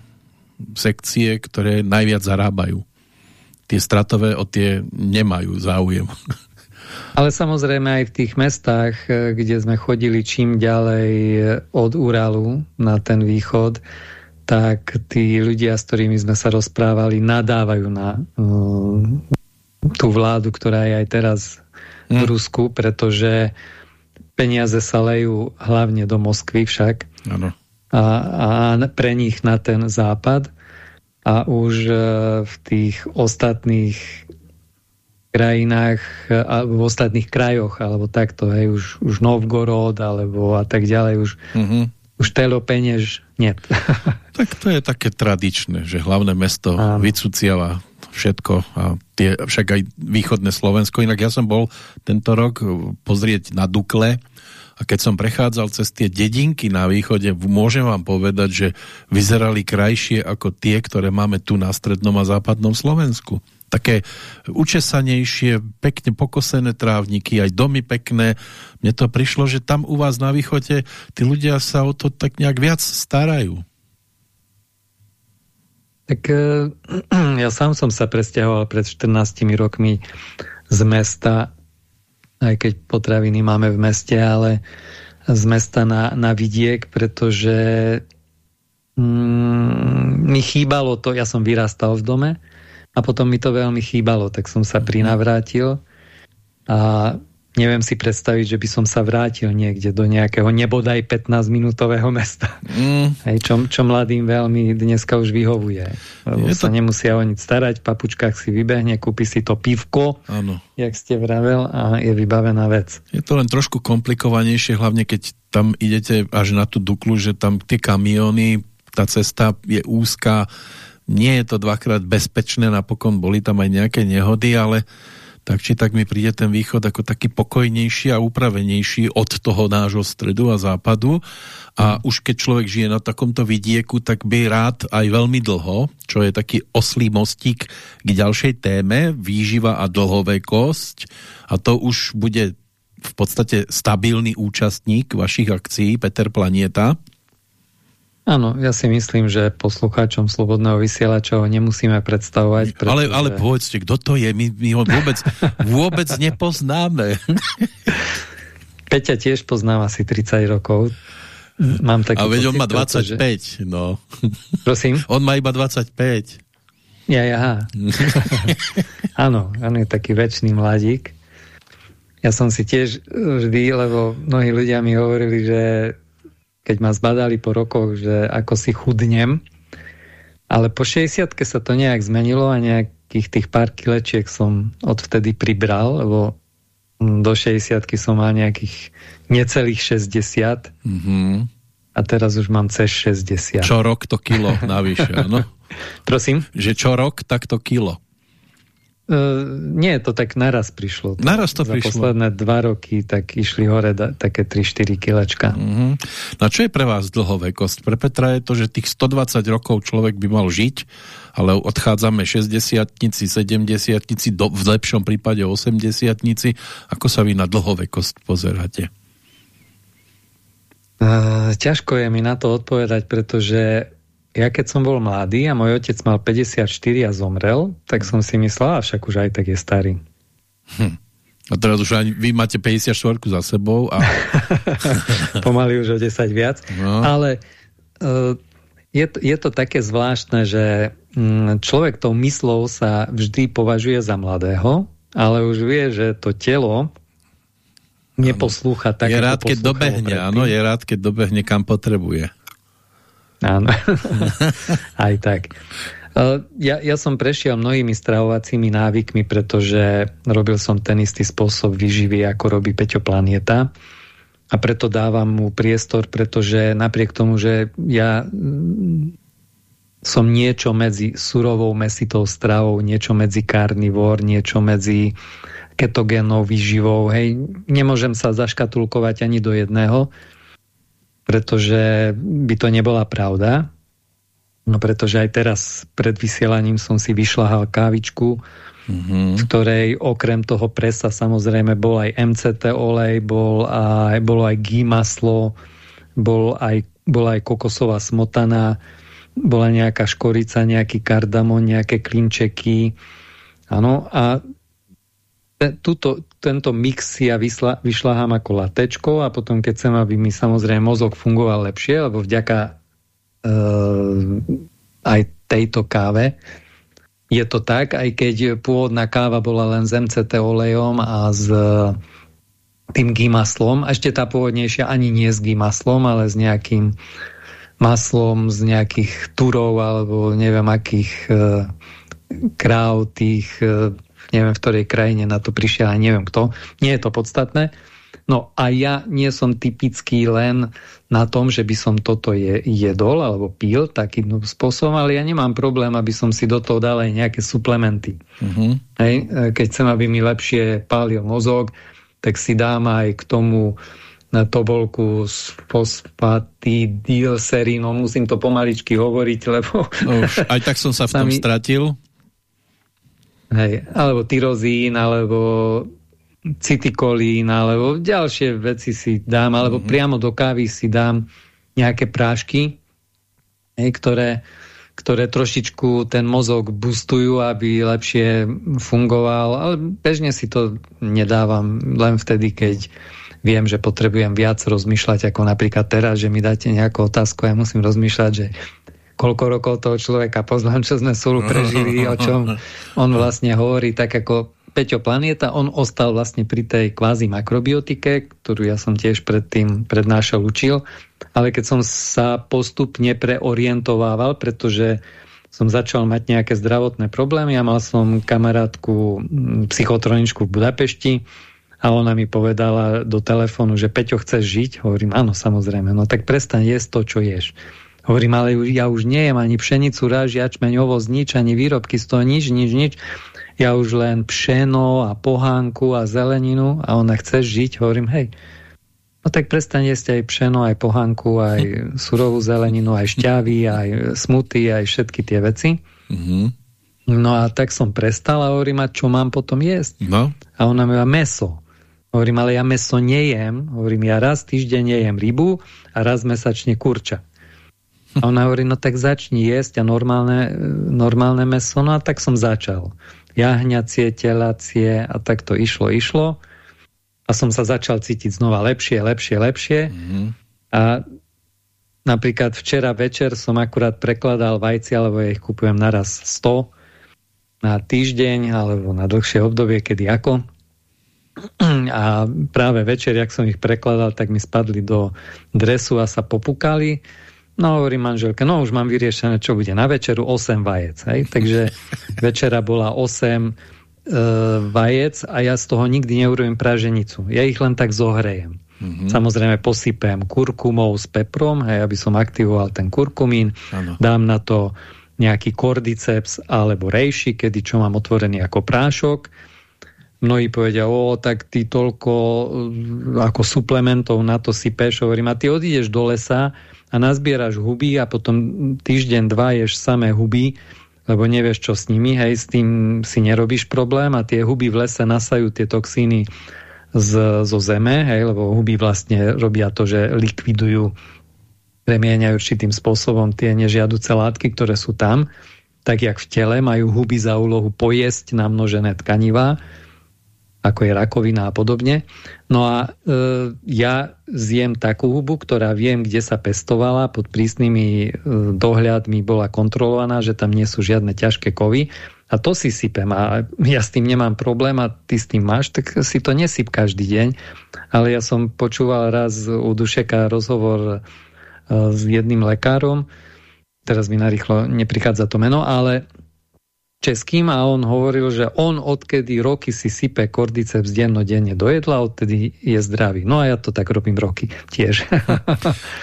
sekcie, ktoré najviac zarábajú. Tie stratové o tie nemajú záujem. [LAUGHS] Ale samozrejme aj v tých mestách, kde sme chodili čím ďalej od Uralu na ten východ, tak tí ľudia, s ktorými sme sa rozprávali, nadávajú na tú vládu, ktorá je aj teraz v hm. Rusku, pretože peniaze sa lejú hlavne do Moskvy však. Ano. A, a pre nich na ten západ. A už e, v tých ostatných krajinách, a v ostatných krajoch, alebo takto, hej, už, už Novgorod, alebo a tak ďalej, už, mhm. -huh. už telo peniež nie. [LAUGHS] tak to je také tradičné, že hlavné mesto vycuciava všetko a tie, však aj východné Slovensko. Inak ja som bol tento rok pozrieť na Dukle a keď som prechádzal cez tie dedinky na východe, môžem vám povedať, že vyzerali krajšie ako tie, ktoré máme tu na strednom a západnom Slovensku. Také učesanejšie, pekne pokosené trávniky, aj domy pekné. Mne to prišlo, že tam u vás na východe tí ľudia sa o to tak nejak viac starajú. Tak e, [CLEARS THROAT] ja sám som sa presťahoval pred 14 rokmi z mesta, aj keď potraviny máme v meste, ale z mesta na, na vidiek, pretože mm, mi chýbalo to, ja som vyrastal v dome a potom mi to veľmi chýbalo, tak som sa prinavrátil a neviem si predstaviť, že by som sa vrátil niekde do nejakého nebodaj 15-minútového mesta. Mm. Hej, čo, čo mladým veľmi dneska už vyhovuje. Lebo je sa to... nemusia o nič starať, v papučkách si vybehne, kúpi si to pivko, ano. jak ste vravel, a je vybavená vec. Je to len trošku komplikovanejšie, hlavne keď tam idete až na tú Duklu, že tam tie kamiony, tá cesta je úzká, nie je to dvakrát bezpečné, napokon boli tam aj nejaké nehody, ale tak či tak mi príde ten východ ako taký pokojnejší a upravenejší od toho nášho stredu a západu a už keď človek žije na takomto vidieku, tak by rád aj veľmi dlho, čo je taký oslý mostík k ďalšej téme, výživa a dlhovekosť a to už bude v podstate stabilný účastník vašich akcií, Peter Planieta. Áno, ja si myslím, že poslucháčom Slobodného vysielača ho nemusíme predstavovať. Pretože... Ale, ale povedzte, kto to je? My, my ho vôbec, [LAUGHS] vôbec nepoznáme. Peťa tiež poznám asi 30 rokov. Mám taký A veď on má 25, že... no. Prosím? On má iba 25. Ja, ja. [LAUGHS] Áno, on je taký väčší mladík. Ja som si tiež vždy, lebo mnohí ľudia mi hovorili, že keď ma zbadali po rokoch, že ako si chudnem, ale po 60 sa to nejak zmenilo a nejakých tých pár kilečiek som odvtedy pribral, lebo do 60 som mal nejakých necelých 60 mm -hmm. a teraz už mám cez 60. Čo rok to kilo navyše, no? [LAUGHS] Prosím? Že čo rok, tak to kilo. Uh, nie, to tak naraz prišlo. Naraz to Za prišlo. posledné dva roky tak išli hore da, také 3-4 kilečka. Mhm. -huh. No čo je pre vás dlhovekosť? Pre Petra je to, že tých 120 rokov človek by mal žiť, ale odchádzame 60-tnici, 70-tnici, v lepšom prípade 80-tnici. Ako sa vy na dlhovekosť pozeráte? Uh, ťažko je mi na to odpovedať, pretože ja keď som bol mladý a môj otec mal 54 a zomrel, tak som si myslel, a však už aj tak je starý. Hm. A teraz už aj vy máte 54 za sebou. A... [LAUGHS] Pomaly už o 10 viac. No. Ale uh, je, to, je to také zvláštne, že um, človek tou myslou sa vždy považuje za mladého, ale už vie, že to telo neposlúcha tak, Je rád, keď dobehne, áno, je rád, keď dobehne, kam potrebuje. Áno, [LAUGHS] aj tak. Ja, ja som prešiel mnohými stravovacími návykmi, pretože robil som ten istý spôsob výživy, ako robí Peťo Planieta. a preto dávam mu priestor, pretože napriek tomu, že ja mm, som niečo medzi surovou mesitou stravou, niečo medzi carnivore, niečo medzi ketogénou výživou, hej, nemôžem sa zaškatulkovať ani do jedného, pretože by to nebola pravda. No pretože aj teraz pred vysielaním som si vyšľahal kávičku, mm -hmm. v ktorej okrem toho presa samozrejme bol aj MCT olej, bol aj, bolo aj gý maslo, bol aj, bola aj kokosová smotana, bola nejaká škorica, nejaký kardamon, nejaké klinčeky. Áno, a tuto, tento mix ja vyšla, vyšľahám ako latečko a potom keď chcem, aby mi samozrejme mozog fungoval lepšie, lebo vďaka Eh, aj tejto káve. Je to tak, aj keď pôvodná káva bola len s MCT olejom a s tým gimaslom, a ešte tá pôvodnejšia ani nie s gimaslom, ale s nejakým maslom z nejakých turov alebo neviem akých e, kráv tých, e, neviem v ktorej krajine na to prišiel a neviem kto. Nie je to podstatné. No a ja nie som typický len na tom, že by som toto je, jedol alebo pil takým spôsobom, ale ja nemám problém, aby som si do toho dal aj nejaké suplementy. Mhm. -huh. Hej? Keď chcem, aby mi lepšie pálil mozog, tak si dám aj k tomu na tobolku s fosfatidylserínom, musím to pomaličky hovoriť, lebo... Už, aj tak som sa v tom sami... stratil. Hej, alebo tyrozín, alebo citikolín alebo ďalšie veci si dám, alebo mm -hmm. priamo do kávy si dám nejaké prášky, hej, ktoré, ktoré trošičku ten mozog boostujú, aby lepšie fungoval, ale bežne si to nedávam len vtedy, keď viem, že potrebujem viac rozmýšľať, ako napríklad teraz, že mi dáte nejakú otázku a ja musím rozmýšľať, že koľko rokov toho človeka poznám, čo sme spolu prežili, o čom on vlastne hovorí, tak ako Peťo Planieta, on ostal vlastne pri tej kvázi makrobiotike, ktorú ja som tiež predtým prednášal, učil, ale keď som sa postupne preorientovával, pretože som začal mať nejaké zdravotné problémy a mal som kamarátku psychotroničku v Budapešti a ona mi povedala do telefónu, že Peťo, chceš žiť? Hovorím, áno, samozrejme. No tak prestaň jesť to, čo ješ. Hovorím, ale ja už nejem ani pšenicu, ráž, jačmeň, ovoz, nič, ani výrobky z toho, nič, nič, nič ja už len pšeno a pohánku a zeleninu a ona chce žiť, hovorím, hej, no tak prestaň jesť aj pšeno, aj pohánku, aj [LAUGHS] surovú zeleninu, aj šťavy, aj smuty, aj všetky tie veci. Mm -hmm. No a tak som prestal a hovorím, a čo mám potom jesť? No. A ona mi meso. Hovorím, ale ja meso nejem. Hovorím, ja raz týždeň nejem rybu a raz mesačne kurča. A ona hovorí, no tak začni jesť a normálne, normálne meso. No a tak som začal jahňacie, telacie a tak to išlo, išlo. A som sa začal cítiť znova lepšie, lepšie, lepšie. Mm -hmm. A napríklad včera večer som akurát prekladal vajci, alebo ja ich kupujem naraz 100 na týždeň, alebo na dlhšie obdobie, kedy ako. A práve večer, jak som ich prekladal, tak mi spadli do dresu a sa popukali No hovorím manželke, no už mám vyriešené, čo bude na večeru, 8 vajec. Hej? Takže [LAUGHS] večera bola 8 e, vajec a ja z toho nikdy neurobím praženicu. Ja ich len tak zohrejem. Mm -hmm. Samozrejme posypem kurkumou s peprom, hej, aby som aktivoval ten kurkumín. Ano. Dám na to nejaký kordyceps alebo rejši, kedy čo mám otvorený ako prášok. Mnohí povedia, o, tak ty toľko e, ako suplementov na to sypeš. Hovorím, a ty odídeš do lesa a nazbieraš huby a potom týždeň, dva ješ samé huby, lebo nevieš, čo s nimi, hej, s tým si nerobíš problém a tie huby v lese nasajú tie toxíny z, zo zeme, hej, lebo huby vlastne robia to, že likvidujú, premieňajú určitým spôsobom tie nežiaduce látky, ktoré sú tam, tak jak v tele majú huby za úlohu pojesť namnožené tkanivá, ako je rakovina a podobne. No a e, ja zjem takú hubu, ktorá viem, kde sa pestovala, pod prísnymi e, dohľadmi bola kontrolovaná, že tam nie sú žiadne ťažké kovy a to si sypem a ja s tým nemám problém a ty s tým máš, tak si to nesyp každý deň. Ale ja som počúval raz u Dušeka rozhovor e, s jedným lekárom, teraz mi narýchlo neprichádza to meno, ale českým a on hovoril, že on odkedy roky si sype kordyceps dennodenne do jedla, odtedy je zdravý. No a ja to tak robím roky tiež.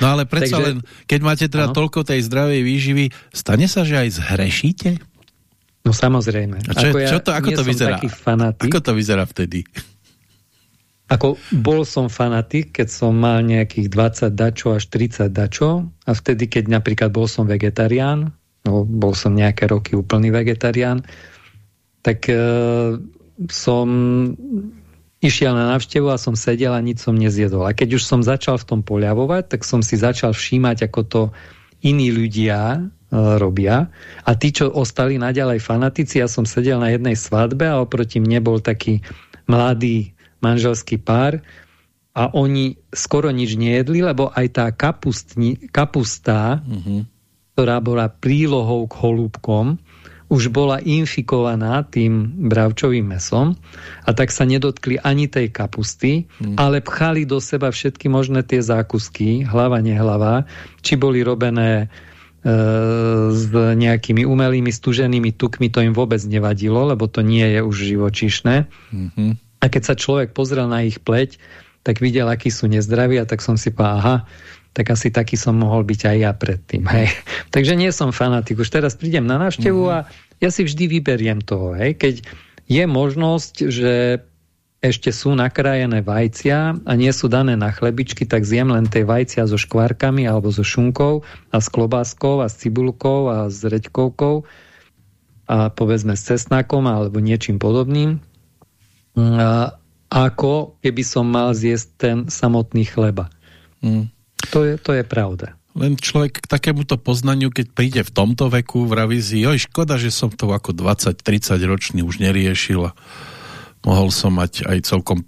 no ale predsa Takže, len, keď máte teda no. toľko tej zdravej výživy, stane sa, že aj zhrešíte? No samozrejme. A čo, ako ja čo to, ako to vyzerá? Ako to vyzerá vtedy? Ako bol som fanatik, keď som mal nejakých 20 dačov až 30 dačov a vtedy, keď napríklad bol som vegetarián, bol som nejaké roky úplný vegetarián, tak e, som išiel na návštevu a som sedel a nič som nezjedol. A keď už som začal v tom poľavovať, tak som si začal všímať, ako to iní ľudia e, robia. A tí, čo ostali naďalej fanatici, ja som sedel na jednej svadbe a oproti mne bol taký mladý manželský pár a oni skoro nič nejedli, lebo aj tá kapustni, kapusta mm -hmm ktorá bola prílohou k holúbkom, už bola infikovaná tým bravčovým mesom a tak sa nedotkli ani tej kapusty, hmm. ale pchali do seba všetky možné tie zákusky, hlava, nehlava, či boli robené e, s nejakými umelými stuženými tukmi, to im vôbec nevadilo, lebo to nie je už živočišné. Hmm. A keď sa človek pozrel na ich pleť, tak videl, akí sú nezdraví a tak som si povedal, aha, tak asi taký som mohol byť aj ja predtým. Hej. [LAUGHS] Takže nie som fanatik. Už teraz prídem na návštevu mm -hmm. a ja si vždy vyberiem toho. Hej. Keď je možnosť, že ešte sú nakrájené vajcia a nie sú dané na chlebičky, tak zjem len tie vajcia so škvárkami alebo so šunkou a s klobáskou a s cibulkou a s reďkovkou a povedzme s cesnakom alebo niečím podobným. A ako keby som mal zjesť ten samotný chleba. Mm. To je, to je pravda. Len človek k takémuto poznaniu, keď príde v tomto veku, vraví si, joj, škoda, že som to ako 20-30 ročný už neriešil a mohol som mať aj celkom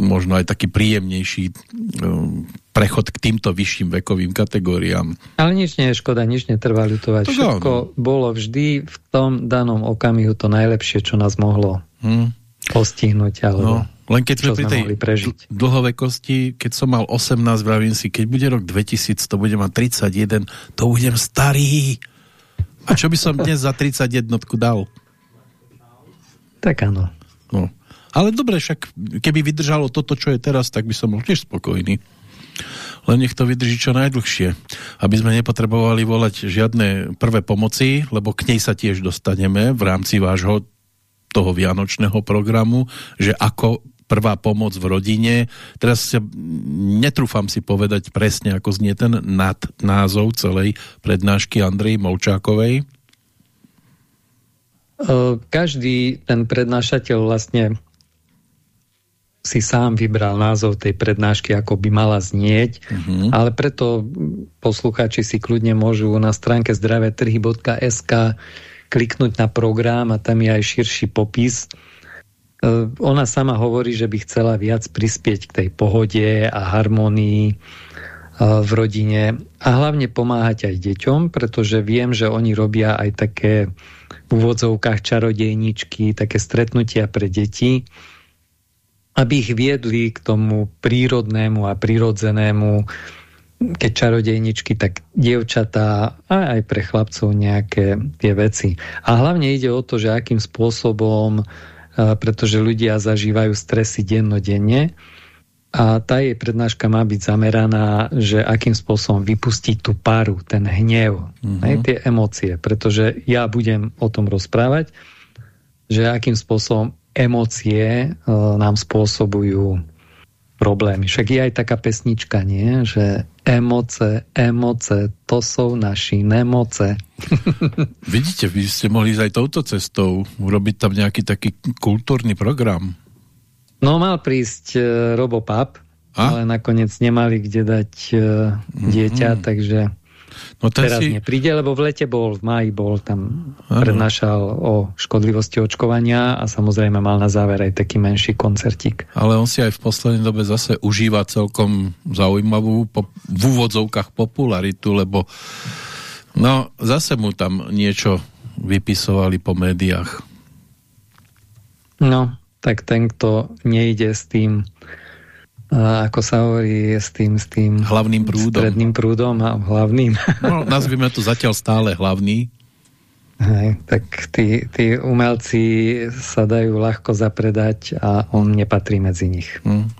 možno aj taký príjemnejší um, prechod k týmto vyšším vekovým kategóriám. Ale nič nie je škoda, nič netrvá ľutovať. To Všetko áno. bolo vždy v tom danom okamihu to najlepšie, čo nás mohlo hmm. postihnúť. Alebo... No. Len keď sme pri tej dlhovekosti, keď som mal 18, vravím si, keď bude rok 2000, to bude mať 31, to budem starý. A čo by som dnes za 31 dal? Tak áno. No. Ale dobre, však keby vydržalo toto, čo je teraz, tak by som bol tiež spokojný. Len nech to vydrží čo najdlhšie. Aby sme nepotrebovali volať žiadne prvé pomoci, lebo k nej sa tiež dostaneme v rámci vášho toho vianočného programu, že ako prvá pomoc v rodine. Teraz sa, netrúfam si povedať presne, ako znie ten nad názov celej prednášky Andrej Molčákovej. Každý ten prednášateľ vlastne si sám vybral názov tej prednášky, ako by mala znieť, uh mhm. -huh. ale preto poslucháči si kľudne môžu na stránke zdravetrhy.sk kliknúť na program a tam je aj širší popis. E, ona sama hovorí, že by chcela viac prispieť k tej pohode a harmonii e, v rodine a hlavne pomáhať aj deťom, pretože viem, že oni robia aj také v úvodzovkách čarodejničky, také stretnutia pre deti, aby ich viedli k tomu prírodnému a prírodzenému, keď čarodejničky, tak dievčatá a aj pre chlapcov nejaké tie veci. A hlavne ide o to, že akým spôsobom pretože ľudia zažívajú stresy dennodenne a tá jej prednáška má byť zameraná, že akým spôsobom vypustiť tú paru, ten hnev, mm -hmm. tie emócie, pretože ja budem o tom rozprávať, že akým spôsobom emócie uh, nám spôsobujú problémy. Však je aj taká pesnička, nie? Že emoce, emoce, to sú naši nemoce. [LAUGHS] Vidíte, vy ste mohli ísť aj touto cestou, urobiť tam nejaký taký kultúrny program. No mal prísť uh, Robopap, ale nakoniec nemali kde dať uh, dieťa, mm -hmm. takže No Teraz si... nepríde, lebo v lete bol, v máji bol tam, ano. prednášal o škodlivosti očkovania a samozrejme mal na záver aj taký menší koncertík. Ale on si aj v poslednej dobe zase užíva celkom zaujímavú po, v úvodzovkách popularitu, lebo no zase mu tam niečo vypisovali po médiách. No, tak ten, kto nejde s tým ako sa hovorí, s tým, s tým hlavným prúdom. stredným prúdom a hlavným. No, [LAUGHS] nazvime to zatiaľ stále hlavný. Hej, tak tí, tí umelci sa dajú ľahko zapredať a on nepatrí medzi nich. Hmm.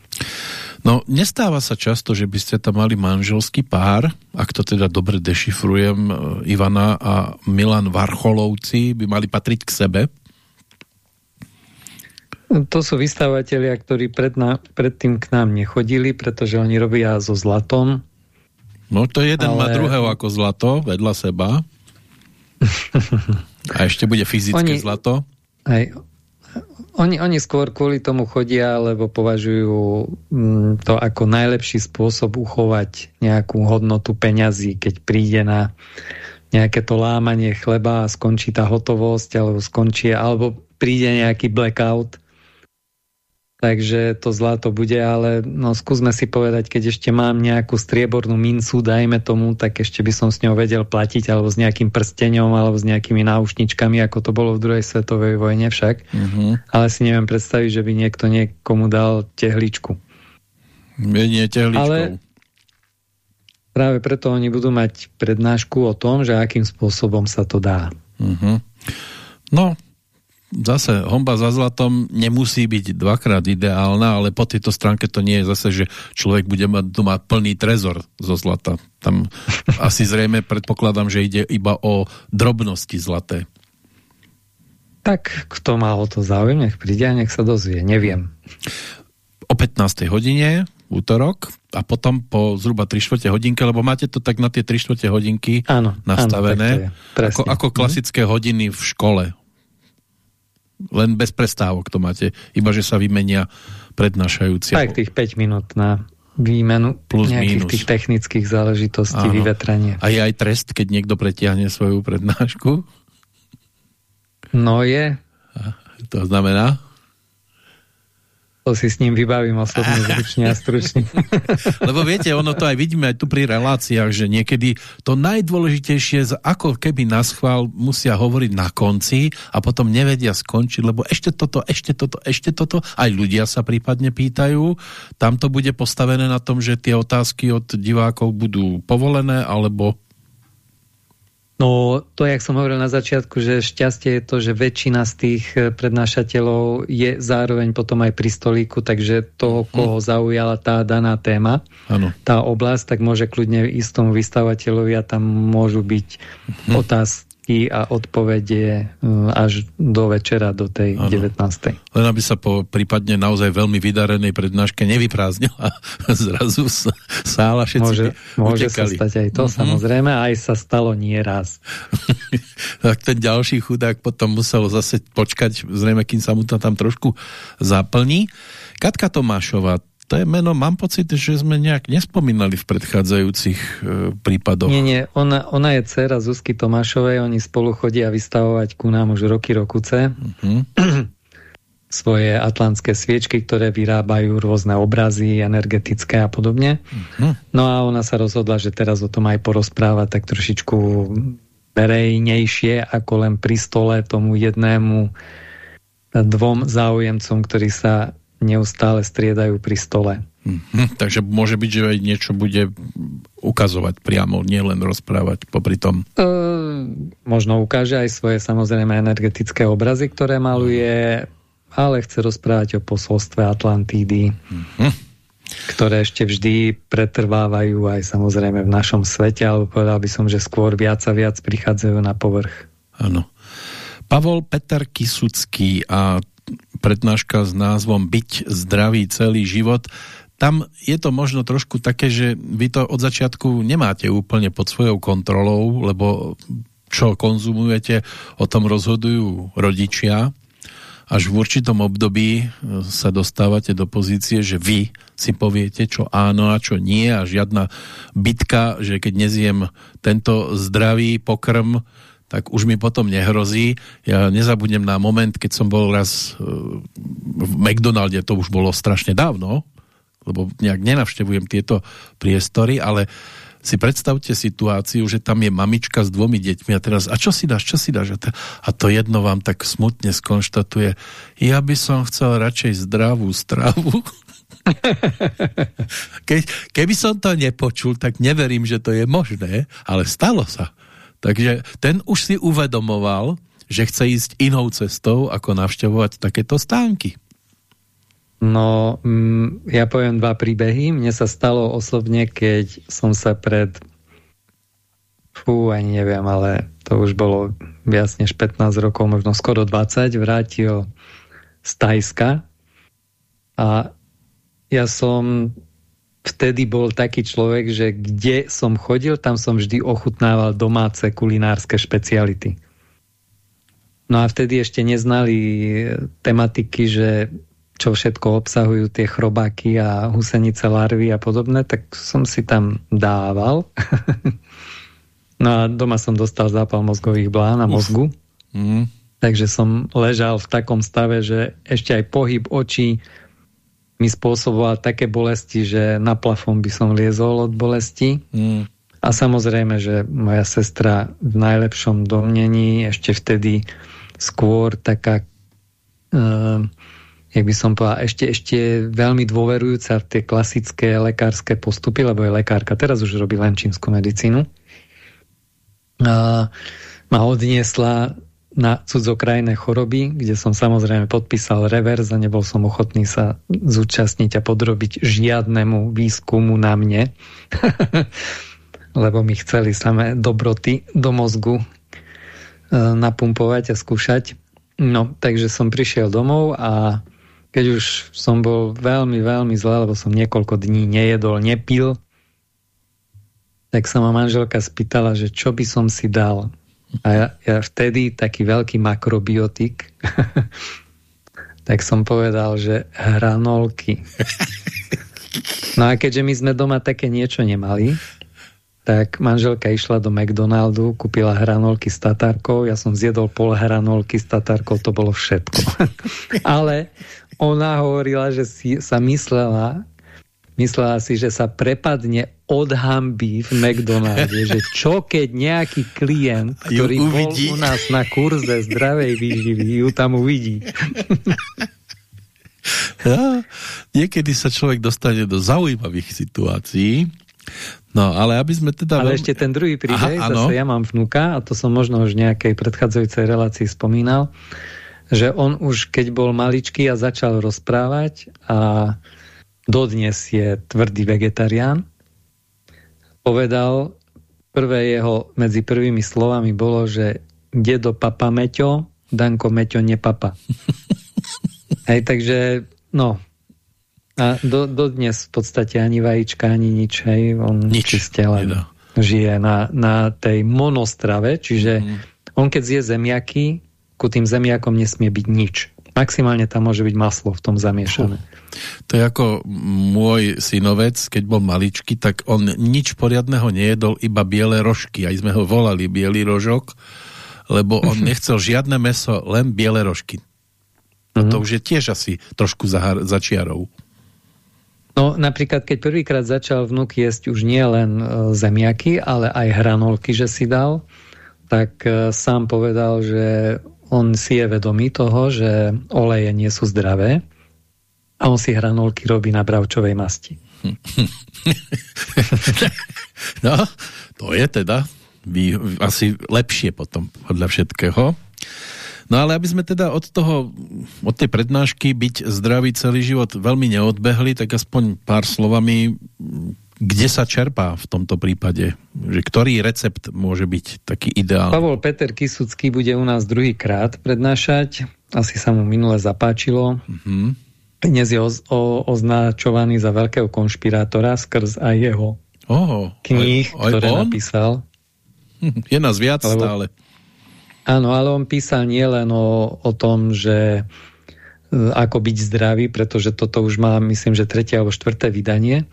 No, nestáva sa často, že by ste tam mali manželský pár, ak to teda dobre dešifrujem, e, Ivana a Milan Varcholovci by mali patriť k sebe? To sú vystávatelia, ktorí pred na, predtým k nám nechodili, pretože oni robia so zlatom. No to jeden ale... má druhého ako zlato vedľa seba. a ešte bude fyzické oni, zlato. Aj, oni, oni skôr kvôli tomu chodia, lebo považujú mm, to ako najlepší spôsob uchovať nejakú hodnotu peňazí, keď príde na nejaké to lámanie chleba a skončí tá hotovosť, alebo skončí, alebo príde nejaký blackout takže to zlato bude, ale no, skúsme si povedať, keď ešte mám nejakú striebornú mincu, dajme tomu, tak ešte by som s ňou vedel platiť, alebo s nejakým prsteňom, alebo s nejakými náušničkami, ako to bolo v druhej svetovej vojne však. Mm -hmm. Ale si neviem predstaviť, že by niekto niekomu dal tehličku. Nie tehličkou. Ale práve preto oni budú mať prednášku o tom, že akým spôsobom sa to dá. Mm -hmm. No, zase homba za zlatom nemusí byť dvakrát ideálna, ale po tejto stránke to nie je zase, že človek bude mať doma plný trezor zo zlata. Tam [LAUGHS] asi zrejme predpokladám, že ide iba o drobnosti zlaté. Tak kto má o to záujem, nech príde a nech sa dozvie, neviem. O 15. hodine útorok a potom po zhruba 3 čtvrte hodinke, lebo máte to tak na tie 3 čtvrte hodinky áno, nastavené, áno, ako, ako klasické hodiny v škole len bez prestávok to máte, iba že sa vymenia prednášajúci. Tak tých 5 minút na výmenu Plus nejakých minus. tých technických záležitostí, Áno. vyvetranie. A je aj trest, keď niekto pretiahne svoju prednášku? No je. To znamená? To si s ním vybavím osobne [LAUGHS] zručne a stručne. [LAUGHS] Lebo viete, ono to aj vidíme aj tu pri reláciách, že niekedy to najdôležitejšie, ako keby na schvál musia hovoriť na konci a potom nevedia skončiť, lebo ešte toto, ešte toto, ešte toto, aj ľudia sa prípadne pýtajú. Tam to bude postavené na tom, že tie otázky od divákov budú povolené, alebo No to, jak som hovoril na začiatku, že šťastie je to, že väčšina z tých eh, prednášateľov je zároveň potom aj pri stolíku, takže toho, mhm. koho zaujala tá daná téma, ano. tá oblasť, tak môže kľudne istom vystavateľovi a tam môžu byť hmm. Otázky a odpovede e, až do večera, do tej ano. 19. Len aby sa po prípadne naozaj veľmi vydarenej prednáške nevyprázdnila [LAUGHS] zrazu sála, všetci Môže, môže sa stať aj to, mm -hmm. samozrejme, aj sa stalo nie raz. [LAUGHS] tak ten ďalší chudák potom musel zase počkať, zrejme, kým sa mu to tam trošku zaplní. Katka Tomášová, to je meno, mám pocit, že sme nejak nespomínali v predchádzajúcich e, prípadoch. Nie, nie, ona, ona je dcera Zuzky Tomášovej, oni spolu chodia vystavovať ku nám už roky, rokuce. Uh -huh. [CLEARS THROAT] svoje atlantské sviečky, ktoré vyrábajú rôzne obrazy energetické a podobne. Uh -huh. No a ona sa rozhodla, že teraz o tom aj porozpráva tak trošičku verejnejšie ako len pri stole tomu jednému dvom záujemcom, ktorí sa neustále striedajú pri stole. Hm, takže môže byť, že aj niečo bude ukazovať priamo, nielen rozprávať popri tom. E, možno ukáže aj svoje samozrejme energetické obrazy, ktoré maluje, ale chce rozprávať o posolstve Atlantídy, hm. ktoré ešte vždy pretrvávajú aj samozrejme v našom svete, alebo povedal by som, že skôr viac a viac prichádzajú na povrch. Áno. Pavol Peter Kisucký a prednáška s názvom Byť zdravý celý život. Tam je to možno trošku také, že vy to od začiatku nemáte úplne pod svojou kontrolou, lebo čo konzumujete, o tom rozhodujú rodičia. Až v určitom období e, sa dostávate do pozície, že vy si poviete, čo áno a čo nie a žiadna bitka, že keď nezjem tento zdravý pokrm, tak už mi potom nehrozí. Ja nezabudnem na moment, keď som bol raz e, v McDonalde, to už bolo strašne dávno, lebo nejak nenavštevujem tieto priestory, ale si predstavte situáciu, že tam je mamička s dvomi deťmi a teraz, a čo si dáš, čo si dáš? A to jedno vám tak smutne skonštatuje, ja by som chcel radšej zdravú stravu. [LAUGHS] Ke, keby som to nepočul, tak neverím, že to je možné, ale stalo sa Takže ten už si uvedomoval, že chce ísť inou cestou, ako navštevovať takéto stánky. No, mm, ja poviem dva príbehy. Mne sa stalo osobne, keď som sa pred fú, ani neviem, ale to už bolo viac než 15 rokov, možno skoro 20, vrátil z Tajska a ja som vtedy bol taký človek, že kde som chodil, tam som vždy ochutnával domáce kulinárske špeciality. No a vtedy ešte neznali tematiky, že čo všetko obsahujú tie chrobáky a husenice, larvy a podobné, tak som si tam dával. [LAUGHS] no a doma som dostal zápal mozgových blán a mozgu. Mm. Takže som ležal v takom stave, že ešte aj pohyb očí mi spôsoboval také bolesti, že na plafón by som liezol od bolesti. Mm. A samozrejme, že moja sestra v najlepšom domnení ešte vtedy skôr taká uh, jak by som povedal, ešte, ešte veľmi dôverujúca v tie klasické lekárske postupy, lebo je lekárka, teraz už robí len čínsku medicínu. A ma odniesla na cudzokrajné choroby, kde som samozrejme podpísal revers a nebol som ochotný sa zúčastniť a podrobiť žiadnemu výskumu na mne, [LAUGHS] lebo mi chceli samé dobroty do mozgu e, napumpovať a skúšať. No, takže som prišiel domov a keď už som bol veľmi, veľmi zle, lebo som niekoľko dní nejedol, nepil, tak sa ma manželka spýtala, že čo by som si dal. A ja, ja vtedy taký veľký makrobiotik, [LAUGHS] tak som povedal, že hranolky. [LAUGHS] No a keďže my sme doma také niečo nemali, tak manželka išla do McDonaldu, kúpila hranolky s tatárkou, ja som zjedol pol hranolky s tatárkou, to bolo všetko. [LAUGHS] Ale ona hovorila, že si sa myslela, myslela si, že sa prepadne od hamby v McDonalde, že čo keď nejaký klient, ktorý bol u nás na kurze zdravej výživy, ju tam uvidí. Ja, niekedy sa človek dostane do zaujímavých situácií, No, ale aby sme teda... Ale veľmi... ešte ten druhý príbeh, Aha, zase ja mám vnúka, a to som možno už v nejakej predchádzajúcej relácii spomínal, že on už keď bol maličký a začal rozprávať a dodnes je tvrdý vegetarián, povedal, prvé jeho medzi prvými slovami bolo, že dedo papa Meťo, Danko Meťo nepapa. [LAUGHS] Hej, takže no, a do, dodnes v podstate ani vajíčka, ani nič, hej, on nič, čiste len žije na, na tej monostrave, čiže mm. on keď zje zemiaky, ku tým zemiakom nesmie byť nič. Maximálne tam môže byť maslo v tom zamiešané. To je ako môj synovec, keď bol maličký, tak on nič poriadného nejedol, iba biele rožky. Aj sme ho volali biely rožok, lebo on nechcel žiadne meso, len biele rožky. No to mhm. už je tiež asi trošku za, za čiarou. No napríklad, keď prvýkrát začal vnúk jesť už nie len e, zemiaky, ale aj hranolky, že si dal, tak e, sám povedal, že on si je vedomý toho, že oleje nie sú zdravé a on si hranolky robí na bravčovej masti. [LAUGHS] no, to je teda asi lepšie potom podľa všetkého. No ale aby sme teda od toho, od tej prednášky byť zdravý celý život veľmi neodbehli, tak aspoň pár slovami kde sa čerpá v tomto prípade? Že ktorý recept môže byť taký ideálny? Pavol Peter Kisucký bude u nás druhýkrát prednášať. Asi sa mu minule zapáčilo. Mm-hmm. Dnes je oz, o, označovaný za veľkého konšpirátora skrz aj jeho Oho, kníh, aj, aj ktoré on? napísal. Je nás viac Lebo, stále. Áno, ale on písal nielen o, o tom, že e, ako byť zdravý, pretože toto už má, myslím, že tretie alebo štvrté vydanie,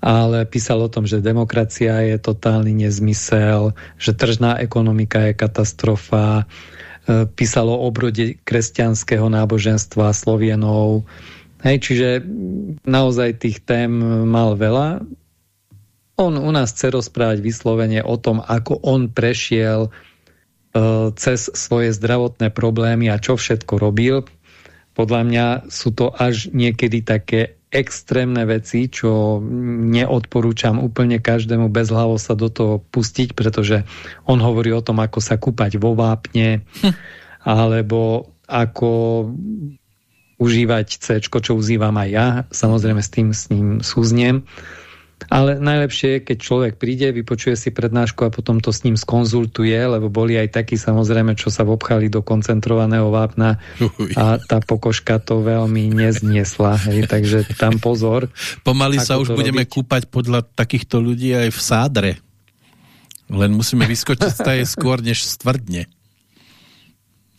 ale písal o tom, že demokracia je totálny nezmysel, že tržná ekonomika je katastrofa, e, písal o obrode kresťanského náboženstva Slovienov. Hej, čiže naozaj tých tém mal veľa. On u nás chce rozprávať vyslovene o tom, ako on prešiel e, cez svoje zdravotné problémy a čo všetko robil. Podľa mňa sú to až niekedy také extrémne veci, čo neodporúčam úplne každému bez hlavo sa do toho pustiť, pretože on hovorí o tom, ako sa kúpať vo vápne, hm. alebo ako užívať C, čo užívam aj ja. Samozrejme s tým s ním súzniem. Ale najlepšie je, keď človek príde, vypočuje si prednášku a potom to s ním skonzultuje, lebo boli aj takí samozrejme, čo sa obchali do koncentrovaného vápna a tá pokožka to veľmi nezniesla. Hej, takže tam pozor. Pomaly sa už budeme robiť. kúpať podľa takýchto ľudí aj v sádre. Len musíme vyskočiť z skôr, než stvrdne.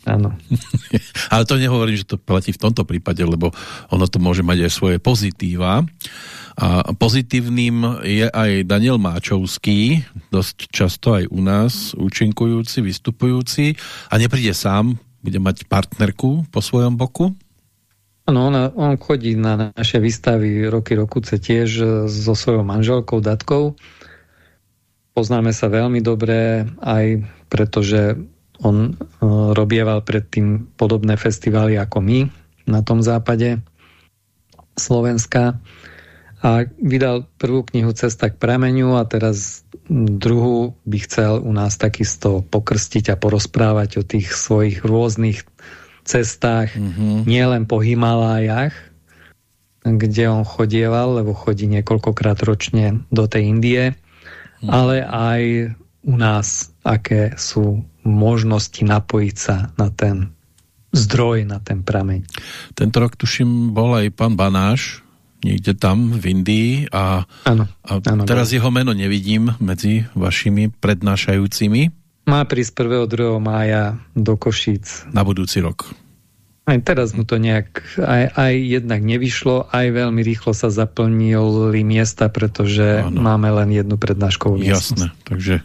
Áno. [LAUGHS] Ale to nehovorím, že to platí v tomto prípade, lebo ono to môže mať aj svoje pozitíva. A pozitívnym je aj Daniel Máčovský, dosť často aj u nás účinkujúci, vystupujúci a nepríde sám, bude mať partnerku po svojom boku. Áno, on, on chodí na naše výstavy roky rokuce tiež so svojou manželkou Datkou. Poznáme sa veľmi dobre aj pretože on uh, robieval predtým podobné festivály ako my na tom západe Slovenska a vydal prvú knihu Cesta k prameniu a teraz druhú by chcel u nás takisto pokrstiť a porozprávať o tých svojich rôznych cestách, mm -hmm. nielen po Himalájach, kde on chodieval, lebo chodí niekoľkokrát ročne do tej Indie, mm -hmm. ale aj u nás, aké sú možnosti napojiť sa na ten zdroj, na ten prameň. Tento rok tuším bol aj pán Banáš, niekde tam v Indii a, ano, a ano, teraz bol. jeho meno nevidím medzi vašimi prednášajúcimi. Má prísť 1. 2. mája do Košíc. Na budúci rok. Aj teraz mu to nejak aj, aj jednak nevyšlo, aj veľmi rýchlo sa zaplnili miesta, pretože ano. máme len jednu prednáškovú miestnosť. Jasné, takže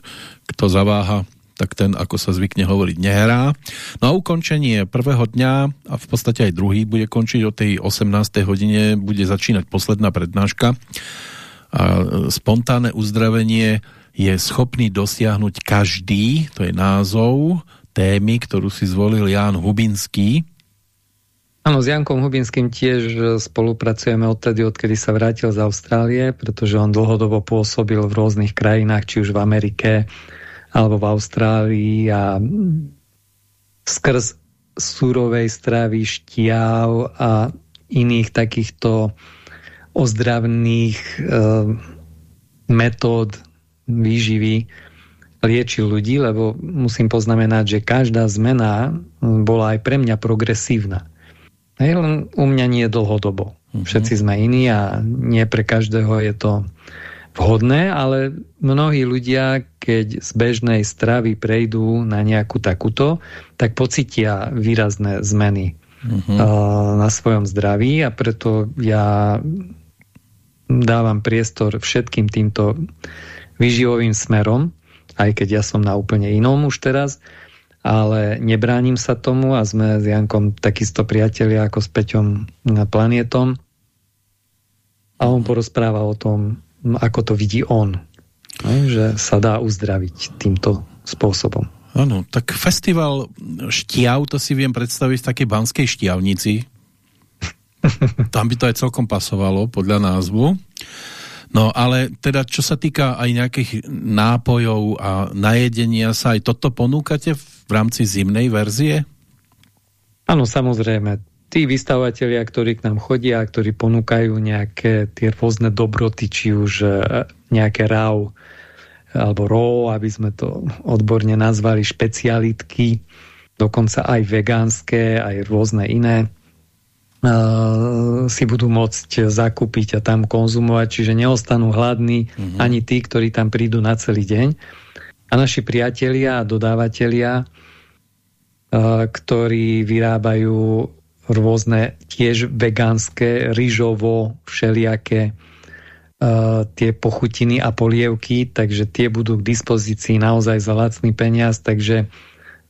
kto zaváha, tak ten, ako sa zvykne hovoriť, nehrá. No a ukončenie prvého dňa a v podstate aj druhý bude končiť o tej 18. hodine, bude začínať posledná prednáška. A spontánne uzdravenie je schopný dosiahnuť každý, to je názov témy, ktorú si zvolil Ján Hubinský. Áno, s Jankom Hubinským tiež spolupracujeme odtedy, odkedy sa vrátil z Austrálie, pretože on dlhodobo pôsobil v rôznych krajinách, či už v Amerike, alebo v Austrálii a skrz súrovej stravy, šťav a iných takýchto ozdravných e, metód výživy liečil ľudí, lebo musím poznamenať, že každá zmena bola aj pre mňa progresívna. Hej, len u mňa nie dlhodobo. Mm -hmm. Všetci sme iní a nie pre každého je to vhodné, ale mnohí ľudia, keď z bežnej stravy prejdú na nejakú takúto, tak pocitia výrazné zmeny uh -huh. na svojom zdraví a preto ja dávam priestor všetkým týmto vyživovým smerom, aj keď ja som na úplne inom už teraz, ale nebránim sa tomu a sme s Jankom takisto priatelia ako s Peťom na planietom a on porozpráva o tom, ako to vidí on. Že sa dá uzdraviť týmto spôsobom. Áno, tak festival Štiav, to si viem predstaviť v takej banskej Štiavnici. [LAUGHS] Tam by to aj celkom pasovalo, podľa názvu. No ale teda, čo sa týka aj nejakých nápojov a najedenia sa, aj toto ponúkate v rámci zimnej verzie? Áno, samozrejme tí vystavovateľia, ktorí k nám chodia, ktorí ponúkajú nejaké tie rôzne dobroty, či už e, nejaké RAW alebo RAW, aby sme to odborne nazvali špecialitky, dokonca aj vegánske, aj rôzne iné, uh, si budú môcť zakúpiť a tam konzumovať, čiže neostanú hladní mhm. -huh. ani tí, ktorí tam prídu na celý deň. A naši priatelia a dodávateľia, uh, ktorí vyrábajú rôzne tiež vegánske, ryžovo, všelijaké uh, tie pochutiny a polievky, takže tie budú k dispozícii naozaj za lacný peniaz, takže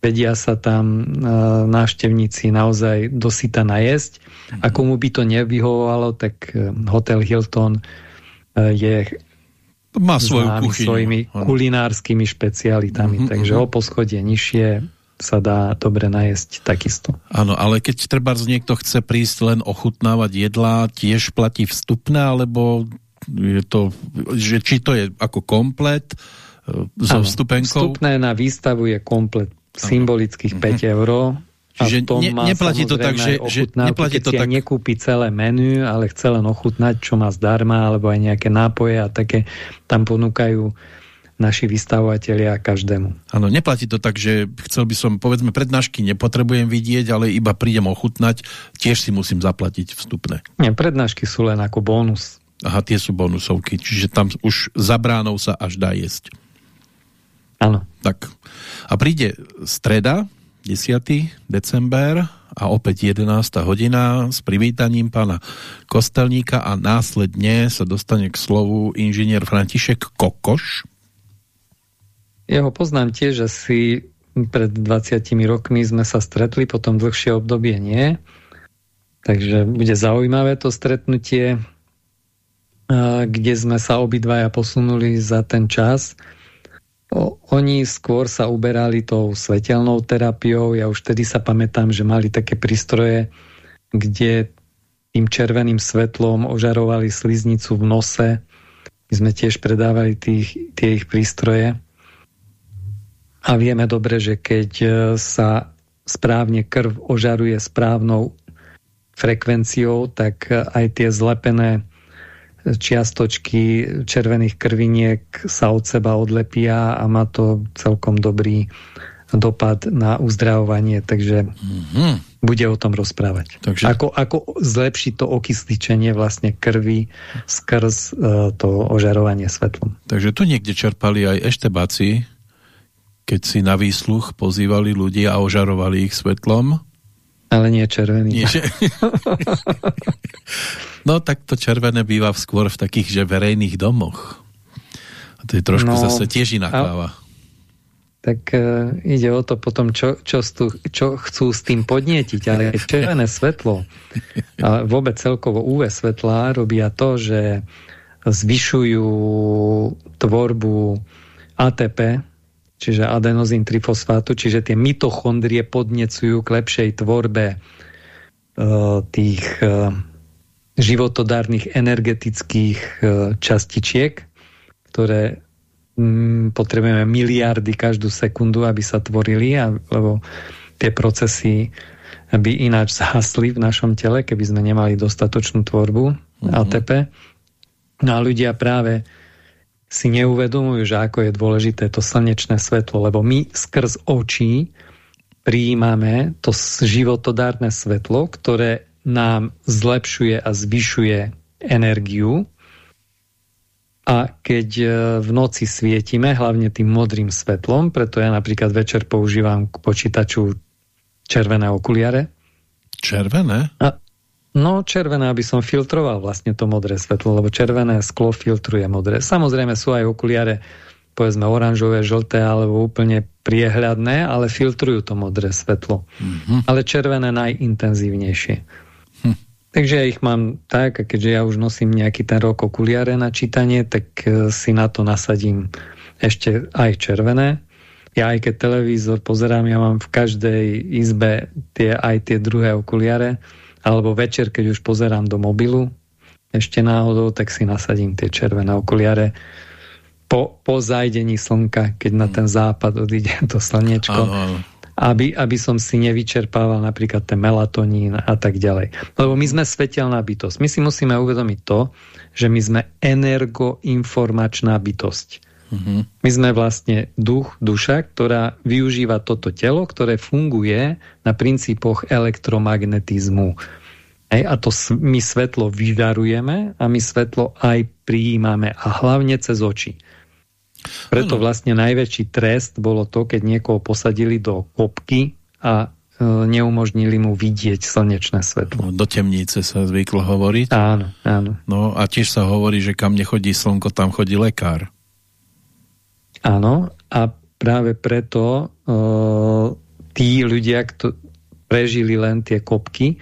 vedia sa tam uh, návštevníci naozaj dosyta najesť. Mm. A komu by to nevyhovovalo, tak uh, Hotel Hilton uh, je má svoju kuchyňu. svojimi ano. kulinárskymi špecialitami. -hmm, takže -hmm. o poschodie nižšie sa dá dobre najesť takisto. Áno, ale keď treba niekto chce prísť len ochutnávať jedlá, tiež platí vstupné, alebo je to, že či to je ako komplet e, so ano, vstupenkou? Vstupné na výstavu je komplet symbolických ano. 5 mhm. eur. Čiže ne, neplatí to tak, že, že neplatí to tak... nekúpi celé menu, ale chce len ochutnať, čo má zdarma, alebo aj nejaké nápoje a také tam ponúkajú naši vystavovateľia každému. Áno, neplatí to tak, že chcel by som, povedzme, prednášky nepotrebujem vidieť, ale iba prídem ochutnať, tiež si musím zaplatiť vstupné. Nie, prednášky sú len ako bonus. Aha, tie sú bonusovky, čiže tam už za bránou sa až dá jesť. Áno. Tak. A príde streda, 10. december a opäť 11. hodina s privítaním pána Kostelníka a následne sa dostane k slovu inžinier František Kokoš, jeho poznám tiež, že si pred 20 rokmi sme sa stretli, potom dlhšie obdobie nie. Takže bude zaujímavé to stretnutie, kde sme sa obidvaja posunuli za ten čas. Oni skôr sa uberali tou svetelnou terapiou. Ja už vtedy sa pamätám, že mali také prístroje, kde tým červeným svetlom ožarovali sliznicu v nose. My sme tiež predávali tých, tie ich prístroje. A vieme dobre, že keď e, sa správne krv ožaruje správnou frekvenciou, tak e, aj tie zlepené čiastočky červených krviniek sa od seba odlepia a má to celkom dobrý dopad na uzdravovanie, takže mm -hmm. bude o tom rozprávať. Takže... Ako, ako zlepšiť to okysličenie vlastne krvi skrz uh, to ožarovanie svetlom. Takže tu niekde čerpali aj eštebáci keď si na výsluch pozývali ľudí a ožarovali ich svetlom. Ale nie červený. Nie, že... [LAUGHS] no tak to červené býva skôr v takých že verejných domoch. A to je trošku no, zase tiež iná káva. Tak uh, ide o to potom, čo, čo, stu, čo chcú s tým podnietiť. Ale červené svetlo a vôbec celkovo UV svetlá robia to, že zvyšujú tvorbu ATP, čiže adenozín trifosfátu, čiže tie mitochondrie podnecujú k lepšej tvorbe uh, tých uh, životodárnych energetických uh, častičiek, ktoré um, potrebujeme miliardy každú sekundu, aby sa tvorili, a, lebo tie procesy by ináč zhasli v našom tele, keby sme nemali dostatočnú tvorbu mm -hmm. ATP. No a ľudia práve si neuvedomujú, že ako je dôležité to slnečné svetlo, lebo my skrz očí prijímame to životodárne svetlo, ktoré nám zlepšuje a zvyšuje energiu. A keď e, v noci svietime, hlavne tým modrým svetlom, preto ja napríklad večer používam k počítaču červené okuliare. Červené? A, No červené, aby som filtroval vlastne to modré svetlo, lebo červené sklo filtruje modré. Samozrejme sú aj okuliare, povedzme oranžové, žlté alebo úplne priehľadné, ale filtrujú to modré svetlo. Mm -hmm. Ale červené najintenzívnejšie. Hm. Takže ja ich mám tak, a keďže ja už nosím nejaký ten rok okuliare na čítanie, tak e, si na to nasadím ešte aj červené. Ja aj keď televízor pozerám, ja mám v každej izbe tie, aj tie druhé okuliare, alebo večer, keď už pozerám do mobilu, ešte náhodou, tak si nasadím tie červené okuliare po, po zajdení slnka, keď na ten západ odíde [LAUGHS] to slnečko. Aby, aby som si nevyčerpával napríklad ten melatonín a tak ďalej. Lebo my sme svetelná bytosť. My si musíme uvedomiť to, že my sme energoinformačná bytosť. Mhm. My sme vlastne duch, duša, ktorá využíva toto telo, ktoré funguje na princípoch elektromagnetizmu. Hej, a to my svetlo vydarujeme a my svetlo aj prijímame a hlavne cez oči. Preto vlastne najväčší trest bolo to, keď niekoho posadili do kopky a e, neumožnili mu vidieť slnečné svetlo. No, do temnice sa zvyklo hovoriť. Áno, áno. No a tiež sa hovorí, že kam nechodí slnko, tam chodí lekár. Áno, a práve preto e, tí ľudia, kto prežili len tie kopky,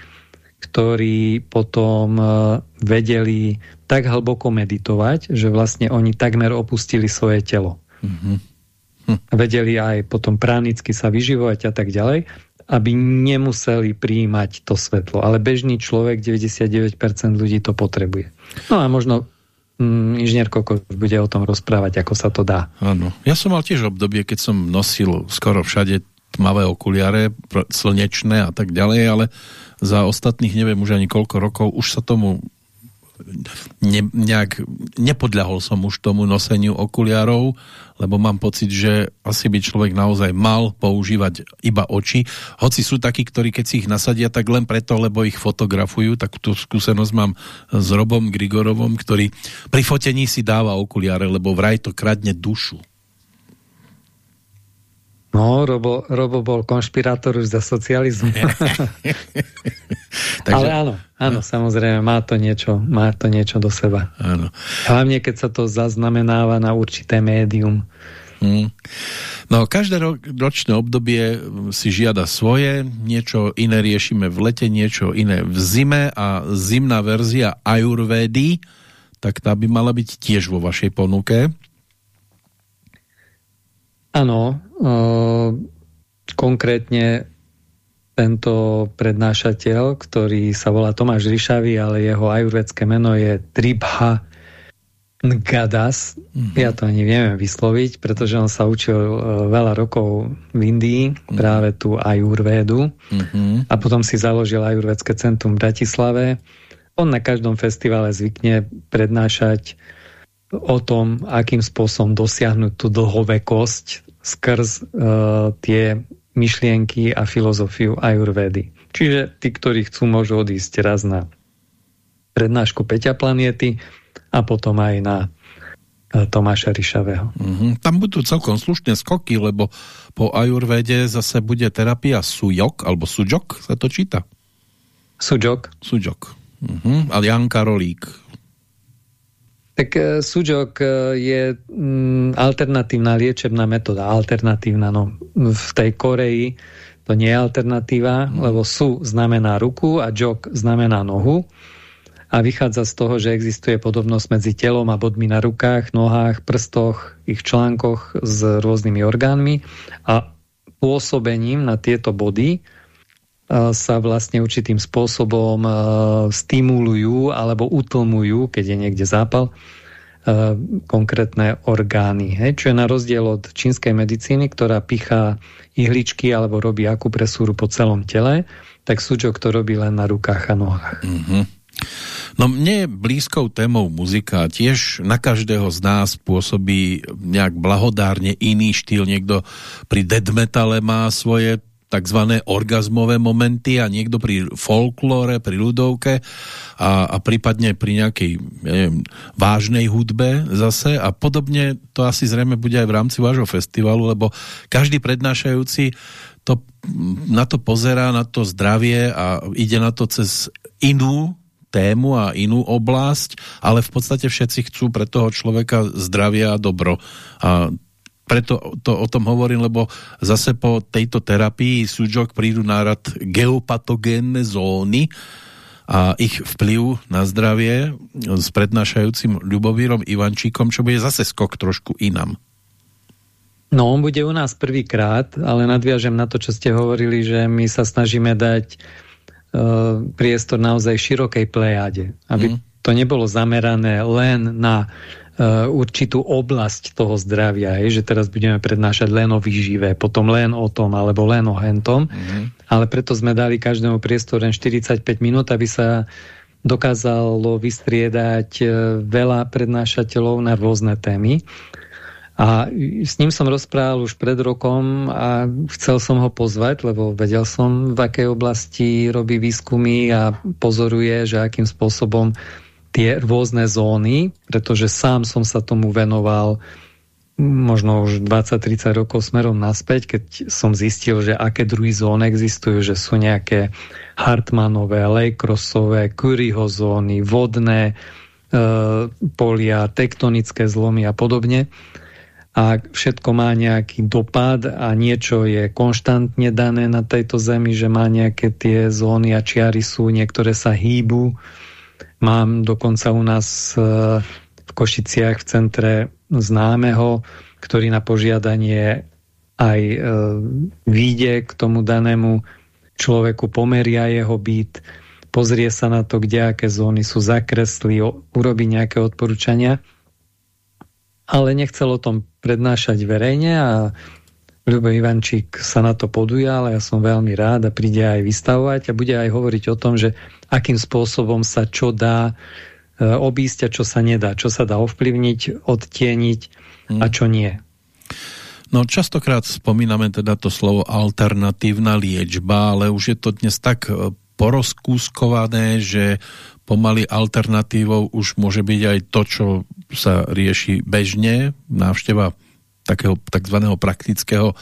ktorí potom e, vedeli tak hlboko meditovať, že vlastne oni takmer opustili svoje telo. Mm -hmm. hm. vedeli aj potom pránicky sa vyživovať a tak ďalej, aby nemuseli príjmať to svetlo. Ale bežný človek, 99% ľudí to potrebuje. No a možno mm, inžinier Koko bude o tom rozprávať, ako sa to dá. Áno. Ja som mal tiež obdobie, keď som nosil skoro všade tmavé okuliare, slnečné a tak ďalej, ale za ostatných neviem už ani koľko rokov už sa tomu ne, nejak, nepodľahol som už tomu noseniu okuliarov, lebo mám pocit, že asi by človek naozaj mal používať iba oči. Hoci sú takí, ktorí keď si ich nasadia, tak len preto, lebo ich fotografujú. Takúto skúsenosť mám s Robom Grigorovom, ktorý pri fotení si dáva okuliare, lebo vraj to kradne dušu. No, Robo, Robo bol konšpirátor už za socializmu. [LAUGHS] [LAUGHS] Takže, Ale áno, áno, samozrejme, má to niečo, má to niečo do seba. Áno. Hlavne, keď sa to zaznamenáva na určité médium. Hmm. No, každé ro ročné obdobie si žiada svoje, niečo iné riešime v lete, niečo iné v zime a zimná verzia Ayurvedy, tak tá by mala byť tiež vo vašej ponuke. Áno, konkrétne tento prednášateľ, ktorý sa volá Tomáš Ríšavý, ale jeho ajurvedské meno je Tribha Ngadas. Mm -hmm. Ja to ani neviem vysloviť, pretože on sa učil uh, veľa rokov v Indii, mm -hmm. práve tú ajurvédu. Mm -hmm. A potom si založil ajurvedské centrum v Bratislave. On na každom festivale zvykne prednášať o tom, akým spôsobom dosiahnuť tú dlhovekosť skrz uh, tie myšlienky a filozofiu ajurvedy. Čiže tí, ktorí chcú, môžu odísť raz na prednášku Peťa Planiety a potom aj na uh, Tomáša Ryšavého. Mm -hmm. Tam budú celkom slušné skoky, lebo po ajurvede zase bude terapia sujok, alebo sujok sa to číta? Sujok. Sujok. Mm -hmm. A Jan Karolík tak e, suďok e, je mm, alternatívna liečebná metóda. Alternatívna, no v tej Koreji to nie je alternatíva, mm. lebo su znamená ruku a jok znamená nohu. A vychádza z toho, že existuje podobnosť medzi telom a bodmi na rukách, nohách, prstoch, ich článkoch s rôznymi orgánmi a pôsobením na tieto body sa vlastne určitým spôsobom stimulujú alebo utlmujú, keď je niekde zápal, konkrétne orgány. Hej? Čo je na rozdiel od čínskej medicíny, ktorá pichá ihličky alebo robí akupresúru po celom tele, tak súčok to robí len na rukách a nohách. Mm -hmm. No mne je blízkou témou muzika, tiež na každého z nás pôsobí nejak blahodárne iný štýl, niekto pri dead metale má svoje tzv. orgazmové momenty a niekto pri folklóre, pri ľudovke a, a prípadne pri nejakej neviem, vážnej hudbe zase a podobne to asi zrejme bude aj v rámci vášho festivalu, lebo každý prednášajúci to, na to pozerá, na to zdravie a ide na to cez inú tému a inú oblasť, ale v podstate všetci chcú pre toho človeka zdravie a dobro. A preto to o tom hovorím, lebo zase po tejto terapii súďok prídu na rad geopatogénne zóny a ich vplyv na zdravie s prednášajúcim Ľubovírom Ivančíkom, čo bude zase skok trošku inam. No, on bude u nás prvýkrát, ale nadviažem na to, čo ste hovorili, že my sa snažíme dať uh, priestor naozaj širokej plejade, aby mm. to nebolo zamerané len na určitú oblasť toho zdravia, je, že teraz budeme prednášať len o výžive, potom len o tom, alebo len o hentom, mm -hmm. ale preto sme dali každému priestor len 45 minút, aby sa dokázalo vystriedať uh, veľa prednášateľov na rôzne témy. A s ním som rozprával už pred rokom a chcel som ho pozvať, lebo vedel som, v akej oblasti robí výskumy a pozoruje, že akým spôsobom tie rôzne zóny, pretože sám som sa tomu venoval možno už 20-30 rokov smerom naspäť, keď som zistil, že aké druhy zón existujú, že sú nejaké Hartmanové, Lejkrosové, Curryho zóny, vodné e, polia, tektonické zlomy a podobne. A všetko má nejaký dopad a niečo je konštantne dané na tejto zemi, že má nejaké tie zóny a čiary sú, niektoré sa hýbu, Mám dokonca u nás e, v Košiciach v centre známeho, ktorý na požiadanie aj e, vyjde k tomu danému človeku, pomeria jeho byt, pozrie sa na to, kde aké zóny sú zakreslí, urobí nejaké odporúčania, ale nechcel o tom prednášať verejne a Ľubo Ivančík sa na to podujal ja som veľmi rád a príde aj vystavovať a bude aj hovoriť o tom, že akým spôsobom sa čo dá e, obísť a čo sa nedá, čo sa dá ovplyvniť, odtieniť a čo nie. No častokrát spomíname teda to slovo alternatívna liečba, ale už je to dnes tak e, porozkúskované, že pomaly alternatívou už môže byť aj to, čo sa rieši bežne, návšteva takého tzv. praktického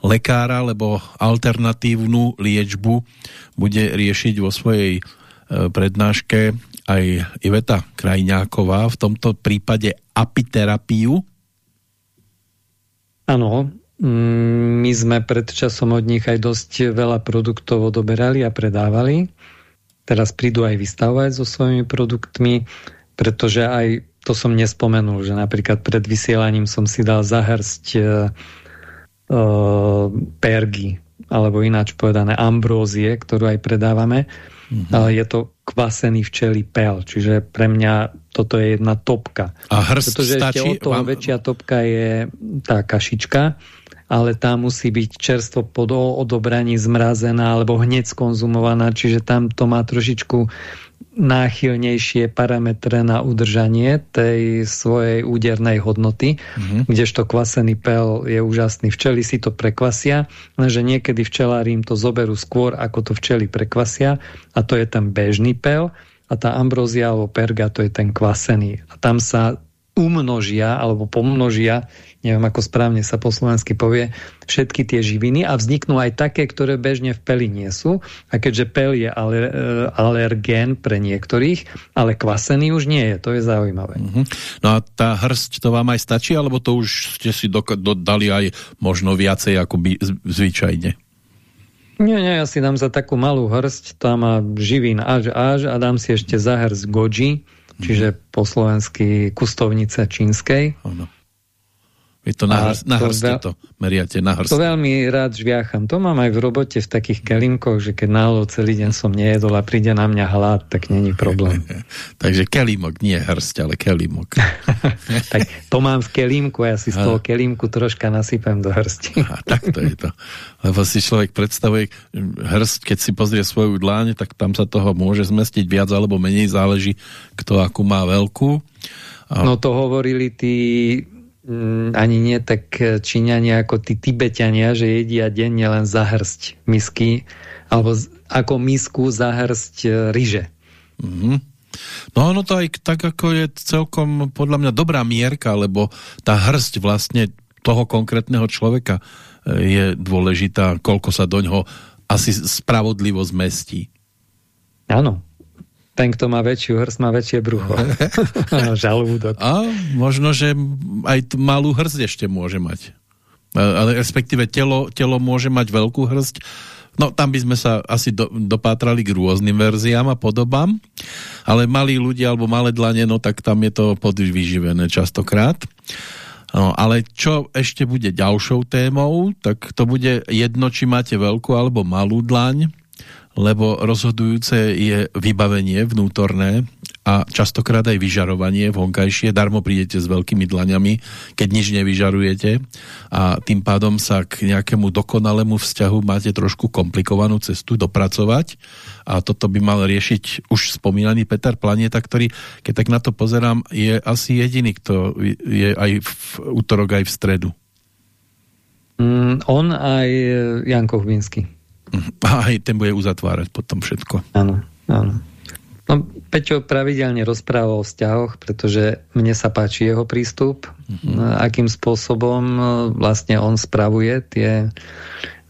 lekára, lebo alternatívnu liečbu bude riešiť vo svojej prednáške aj Iveta Krajňáková, v tomto prípade apiterapiu. Áno, mm, my sme pred časom od nich aj dosť veľa produktov odoberali a predávali. Teraz prídu aj vystavovať so svojimi produktmi, pretože aj to som nespomenul, že napríklad pred vysielaním som si dal zahrsť uh, pergy, alebo ináč povedané ambrózie, ktorú aj predávame. Mm -hmm. Je to kvasený včelí pel, čiže pre mňa toto je jedna topka. A hrst Pretože stačí? ešte o to vám... väčšia topka je tá kašička, ale tá musí byť čerstvo pod odobraní zmrazená alebo hneď skonzumovaná, čiže tam to má trošičku náchylnejšie parametre na udržanie tej svojej údernej hodnoty, mm-hmm. kdežto kvasený pel je úžasný. Včely si to prekvasia, lenže niekedy včelári im to zoberú skôr, ako to včely prekvasia a to je ten bežný pel a tá ambrózia alebo perga to je ten kvasený. A tam sa umnožia alebo pomnožia neviem ako správne sa po slovensky povie, všetky tie živiny a vzniknú aj také, ktoré bežne v peli nie sú. A keďže pel je aler, e, alergén pre niektorých, ale kvasený už nie je, to je zaujímavé. Mm -hmm. No a tá hrst to vám aj stačí, alebo to už ste si dodali aj možno viacej ako by zvyčajne? Nie, nie, ja si dám za takú malú hrst, tam má živín až až a dám si ešte za hrst goji, čiže po slovensky kustovnice čínskej. Ano vy to na, hrst, na hrste to meriate, na hrste. To veľmi rád žviacham. To mám aj v robote v takých kelimkoch, že keď náhodou celý deň som nejedol a príde na mňa hlad, tak není problém. [LAUGHS] Takže kelimok, nie hrst, ale kelimok. [LAUGHS] tak to mám v kelímku ja si z toho kelímku troška nasypem do hrsti. a tak to je to. Lebo si človek predstavuje hrst, keď si pozrie svoju dláň, tak tam sa toho môže zmestiť viac alebo menej, záleží kto akú má veľkú. A... No to hovorili tí ani nie tak Číňania ako tí Tibetania, že jedia denne len zahrsť misky, alebo ako misku zahrsť e, ryže. Mm -hmm. No ono to aj tak ako je celkom podľa mňa dobrá mierka, lebo tá hrsť vlastne toho konkrétneho človeka e, je dôležitá, koľko sa do ňoho asi spravodlivo zmestí. Áno, ten, kto má väčšiu hrst, má väčšie brucho. [LAUGHS] Žalúdok. A možno, že aj malú hrst ešte môže mať. Ale respektíve telo, telo môže mať veľkú hrst. No tam by sme sa asi do, dopátrali k rôznym verziám a podobám. Ale malí ľudia alebo malé dlane, no tak tam je to podvyživené častokrát. No, ale čo ešte bude ďalšou témou, tak to bude jedno, či máte veľkú alebo malú dlaň lebo rozhodujúce je vybavenie vnútorné a častokrát aj vyžarovanie vonkajšie. Darmo prídete s veľkými dlaňami, keď nič nevyžarujete a tým pádom sa k nejakému dokonalému vzťahu máte trošku komplikovanú cestu dopracovať a toto by mal riešiť už spomínaný Peter Planeta, ktorý, keď tak na to pozerám, je asi jediný, kto je aj v útorok, aj v stredu. Mm, on aj Janko Hvinsky. A aj ten bude uzatvárať potom všetko. Áno, áno. No, Peťo pravidelne rozpráva o vzťahoch, pretože mne sa páči jeho prístup, mm-hmm. akým spôsobom e, vlastne on spravuje tie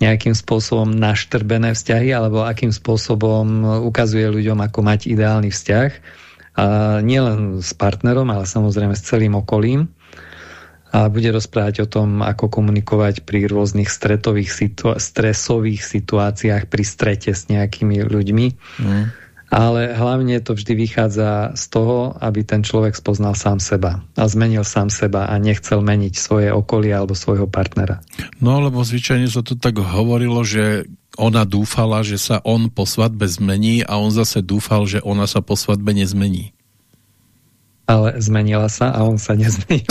nejakým spôsobom naštrbené vzťahy, alebo akým spôsobom e, ukazuje ľuďom, ako mať ideálny vzťah. A nielen s partnerom, ale samozrejme s celým okolím a bude rozprávať o tom, ako komunikovať pri rôznych stretových situ stresových situáciách, pri strete s nejakými ľuďmi. Mm. ale hlavne to vždy vychádza z toho, aby ten človek spoznal sám seba a zmenil sám seba a nechcel meniť svoje okolie alebo svojho partnera. No lebo zvyčajne sa to tak hovorilo, že ona dúfala, že sa on po svadbe zmení a on zase dúfal, že ona sa po svadbe nezmení. Ale zmenila sa a on sa nezmenil.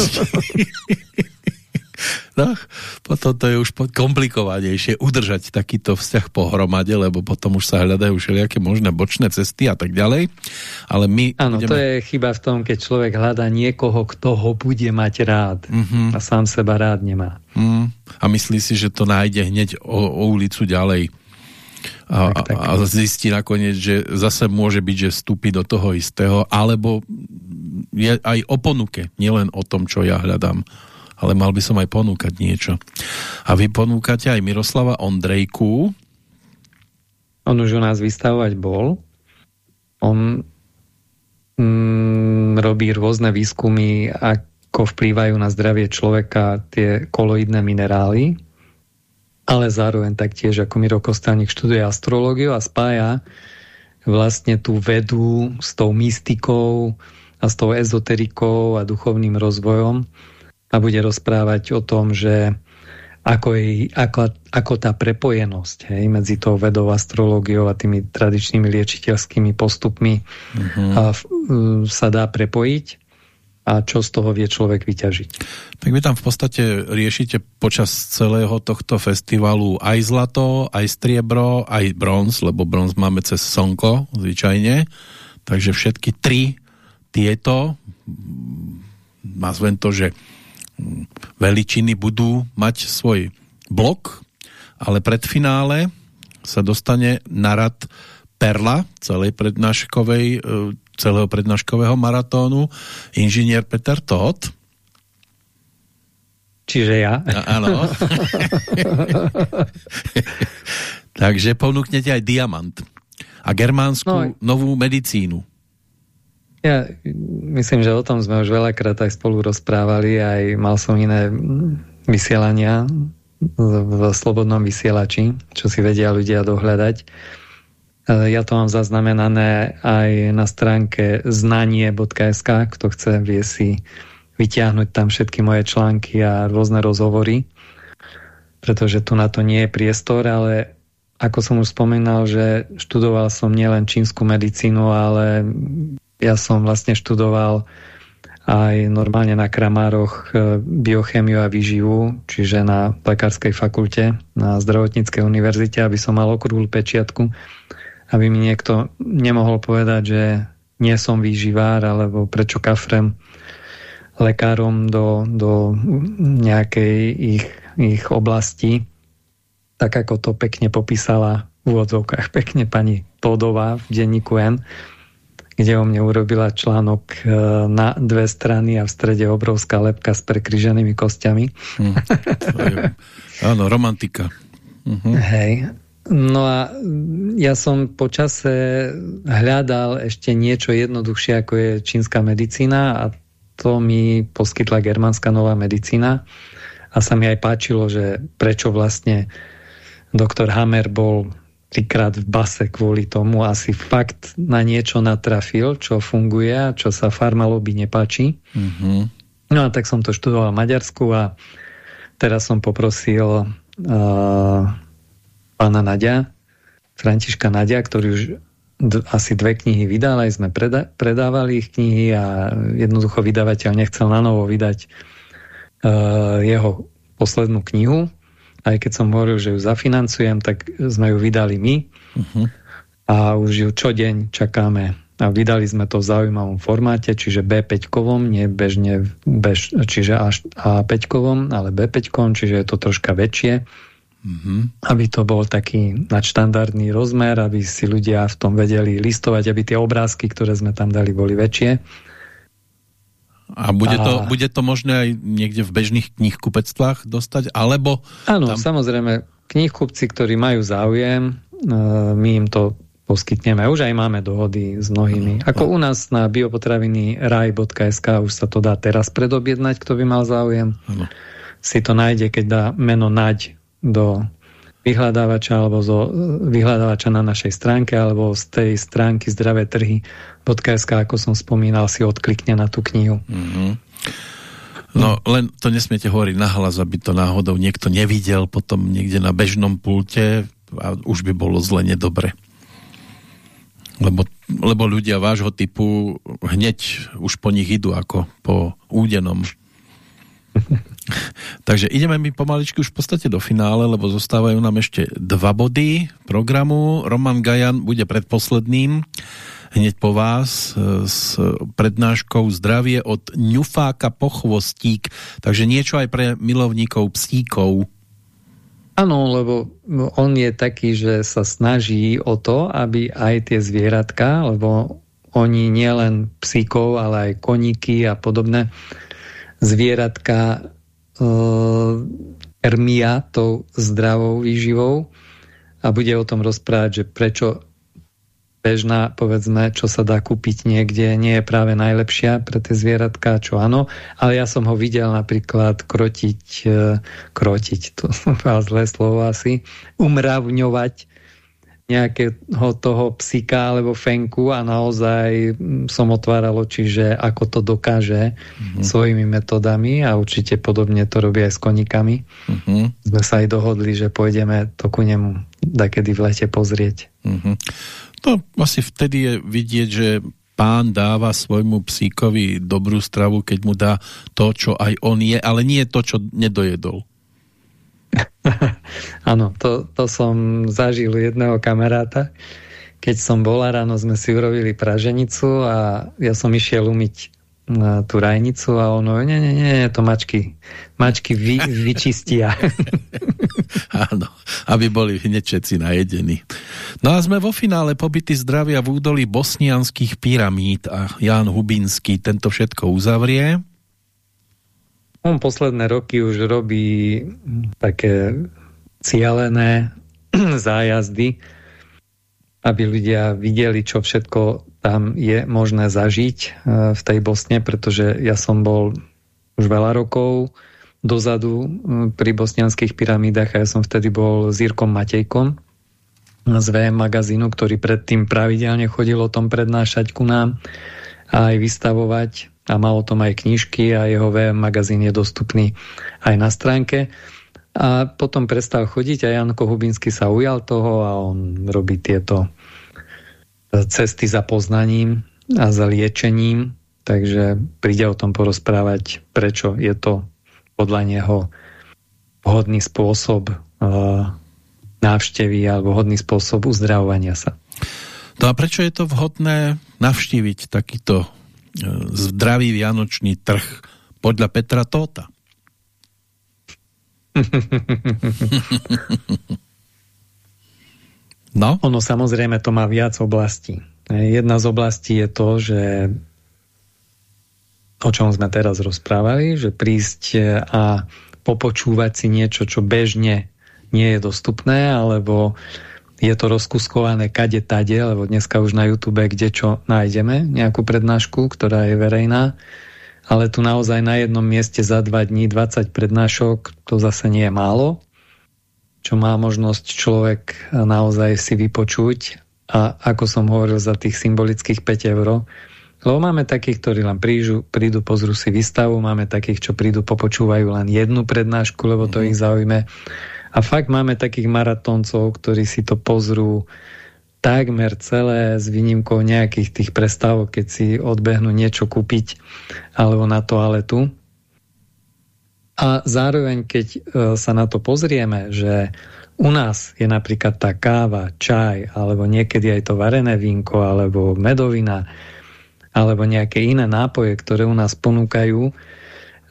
No, potom to je už komplikovanejšie udržať takýto vzťah pohromade, lebo potom už sa hľadajú všelijaké možné bočné cesty a tak ďalej. Ale my... Áno, budeme... to je chyba v tom, keď človek hľadá niekoho, kto ho bude mať rád uh mhm. -huh. a sám seba rád nemá. Uh, a myslí si, že to nájde hneď o, o ulicu ďalej. A, tak, tak. a zistí nakoniec, že zase môže byť, že vstúpi do toho istého, alebo je aj o ponuke, nielen o tom, čo ja hľadám ale mal by som aj ponúkať niečo. A vy ponúkate aj Miroslava Ondrejku. On už u nás vystavovať bol. On mm, robí rôzne výskumy, ako vplývajú na zdravie človeka tie koloidné minerály, ale zároveň taktiež ako Miro Kostelník študuje astrológiu a spája vlastne tú vedu s tou mystikou a s tou ezoterikou a duchovným rozvojom a bude rozprávať o tom, že ako, je, ako, ako tá prepojenosť hej, medzi tou vedou, astrológiou a tými tradičnými liečiteľskými postupmi uh mhm. -huh. a, sa dá prepojiť a čo z toho vie človek vyťažiť. Tak vy tam v podstate riešite počas celého tohto festivalu aj zlato, aj striebro, aj bronz, lebo bronz máme cez slnko zvyčajne, takže všetky tri tieto, nazvem to, že veličiny budú mať svoj blok, ale pred finále sa dostane na rad perla celej prednáškovej, e, celého prednáškového maratónu inžinier Peter Todt. Čiže ja. A, áno. [LAUGHS] Takže ponúknete aj diamant a germánsku no, novú medicínu. Ja myslím, že o tom sme už veľakrát aj spolu rozprávali, aj mal som iné vysielania v slobodnom vysielači, čo si vedia ľudia dohľadať. E, ja to mám zaznamenané aj na stránke znanie.sk, kto chce, vie si vyťahnuť tam všetky moje články a rôzne rozhovory, pretože tu na to nie je priestor, ale ako som už spomínal, že študoval som nielen čínsku medicínu, ale ja som vlastne študoval aj normálne na Kramároch e, biochémiu a výživu, čiže na lekárskej fakulte na zdravotníckej univerzite, aby som mal okrúhlu pečiatku, aby mi niekto nemohol povedať, že nie som výživár, alebo prečo kafrem lekárom do, do nejakej ich, ich oblasti, tak ako to pekne popísala v úvodzovkách pekne pani Todová v denníku N, kde o mne urobila článok e, na dve strany a v strede obrovská lepka s prekryženými kostiami. Hm, áno, romantika. Uh-huh. Hej. No a ja som počase hľadal ešte niečo jednoduchšie, ako je čínska medicína a to mi poskytla germánska nová medicína a sa mi aj páčilo, že prečo vlastne doktor Hammer bol trikrát v base kvôli tomu asi fakt na niečo natrafil, čo funguje a čo sa farmaloby nepáči. Mm -hmm. No a tak som to študoval v Maďarsku a teraz som poprosil uh, pána Nadia, Františka Nadia, ktorý už asi dve knihy vydal, aj sme preda predávali ich knihy a jednoducho vydavateľ nechcel na novo vydať uh, jeho poslednú knihu, aj keď som hovoril, že ju zafinancujem, tak sme ju vydali my uh mhm. -huh. a už ju čo deň čakáme. A vydali sme to v zaujímavom formáte, čiže B5-kovom, nie bežne, bež, čiže až A5-kovom, ale B5-kovom, čiže je to troška väčšie. Mhm. -huh. Aby to bol taký nadštandardný rozmer, aby si ľudia v tom vedeli listovať, aby tie obrázky, ktoré sme tam dali, boli väčšie. A bude to, a... bude to možné aj niekde v bežných knihkupectvách dostať? Alebo... Áno, tam... samozrejme, knihkupci, ktorí majú záujem, e, my im to poskytneme. Už aj máme dohody s mnohými. Ako u nás na biopotraviny raj.sk už sa to dá teraz predobjednať, kto by mal záujem. Ano. Si to nájde, keď dá meno naď do vyhľadávača alebo zo vyhľadávača na našej stránke alebo z tej stránky zdravé trhy .sk, ako som spomínal, si odklikne na tú knihu. Mm -hmm. No len to nesmiete hovoriť nahlas, aby to náhodou niekto nevidel potom niekde na bežnom pulte a už by bolo zle nedobre. Lebo, lebo ľudia vášho typu hneď už po nich idú ako po údenom. [LAUGHS] [LAUGHS] Takže ideme mi pomaličky už v podstate do finále, lebo zostávajú nám ešte dva body programu. Roman Gajan bude predposledným hneď po vás e, s prednáškou Zdravie od ňufáka po chvostík. Takže niečo aj pre milovníkov psíkov. Áno, lebo on je taký, že sa snaží o to, aby aj tie zvieratka, lebo oni nielen psíkov, ale aj koníky a podobné zvieratka ermia tou zdravou výživou a bude o tom rozprávať, že prečo bežná, povedzme, čo sa dá kúpiť niekde, nie je práve najlepšia pre tie zvieratka, čo áno, ale ja som ho videl napríklad krotiť, e, krotiť, to [LAUGHS] som zlé slovo asi, umravňovať nejakého toho psika alebo fenku a naozaj mm, som otváral oči, že ako to dokáže mm-hmm. svojimi metodami a určite podobne to robí aj s koníkami. Mm-hmm. Sme sa aj dohodli, že pôjdeme to ku nemu takedy v lete pozrieť. Mm-hmm. To asi vtedy je vidieť, že pán dáva svojmu psíkovi dobrú stravu, keď mu dá to, čo aj on je, ale nie to, čo nedojedol. [LAUGHS] Áno, to, to som zažil jedného kamaráta. Keď som bola ráno, sme si urobili praženicu a ja som išiel umyť na tú rajnicu a ono, nie, nie, nie, to mačky, mačky vy, vyčistia. [LAUGHS] Áno, aby boli hneď všetci najedení. No a sme vo finále pobyty zdravia v údolí bosnianských pyramíd a Jan Hubinský tento všetko uzavrie. On posledné roky už robí také cielené [CLEARS THROAT] zájazdy, aby ľudia videli, čo všetko tam je možné zažiť e, v tej Bosne, pretože ja som bol už veľa rokov dozadu e, pri bosnianských pyramídach a ja som vtedy bol s Jirkom Matejkom z VM magazínu, ktorý predtým pravidelne chodil o tom prednášať ku nám a aj vystavovať a mal o tom aj knižky a jeho VM magazín je dostupný aj na stránke. A potom prestal chodiť a Janko Hubinsky sa ujal toho a on robí tieto cesty za poznaním a za liečením, takže príde o tom porozprávať, prečo je to podľa neho vhodný spôsob uh, návštevy alebo vhodný spôsob uzdravovania sa. No a prečo je to vhodné navštíviť takýto zdravý vianočný trh podľa Petra Tóta? No? Ono samozrejme to má viac oblastí. Jedna z oblastí je to, že o čom sme teraz rozprávali, že prísť a popočúvať si niečo, čo bežne nie je dostupné, alebo je to rozkuskované kade tade, lebo dneska už na YouTube kde čo nájdeme, nejakú prednášku, ktorá je verejná, ale tu naozaj na jednom mieste za dva dní 20 prednášok, to zase nie je málo čo má možnosť človek naozaj si vypočuť a ako som hovoril za tých symbolických 5 eur, lebo máme takých, ktorí len prížu, prídu, pozrú si výstavu, máme takých, čo prídu, popočúvajú len jednu prednášku, lebo to mm. ich zaujme. A fakt máme takých maratóncov, ktorí si to pozrú takmer celé s výnimkou nejakých tých prestávok, keď si odbehnú niečo kúpiť alebo na toaletu. A zároveň, keď e, sa na to pozrieme, že u nás je napríklad tá káva, čaj, alebo niekedy aj to varené vínko, alebo medovina, alebo nejaké iné nápoje, ktoré u nás ponúkajú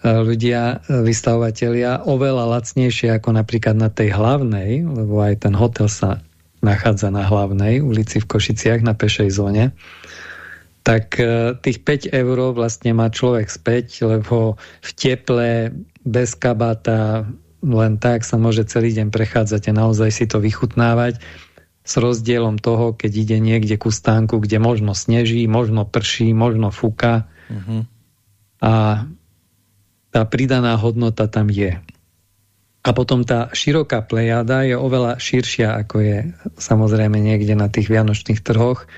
ľudia, e, vystavovatelia, oveľa lacnejšie ako napríklad na tej hlavnej, lebo aj ten hotel sa nachádza na hlavnej ulici v Košiciach na pešej zóne, tak tých 5 eur vlastne má človek späť, lebo v teple bez kabáta, len tak sa môže celý deň prechádzať a naozaj si to vychutnávať s rozdielom toho, keď ide niekde ku stánku, kde možno sneží, možno prší, možno fúka uh mhm. -huh. a tá pridaná hodnota tam je. A potom tá široká plejada je oveľa širšia, ako je samozrejme niekde na tých vianočných trhoch,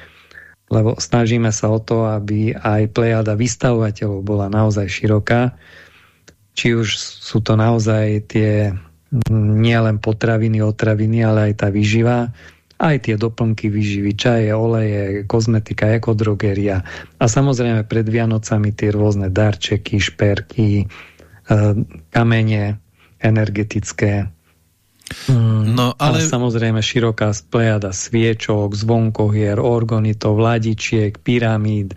lebo snažíme sa o to, aby aj plejada vystavovateľov bola naozaj široká. Či už sú to naozaj tie nielen potraviny, otraviny, ale aj tá výživa, aj tie doplnky výživy, čaje, oleje, kozmetika, ekodrogeria a samozrejme pred Vianocami tie rôzne darčeky, šperky, e, kamene energetické. Mm, no, ale... A samozrejme široká splejada sviečok, zvonkohier, organitov, vladičiek, pyramíd,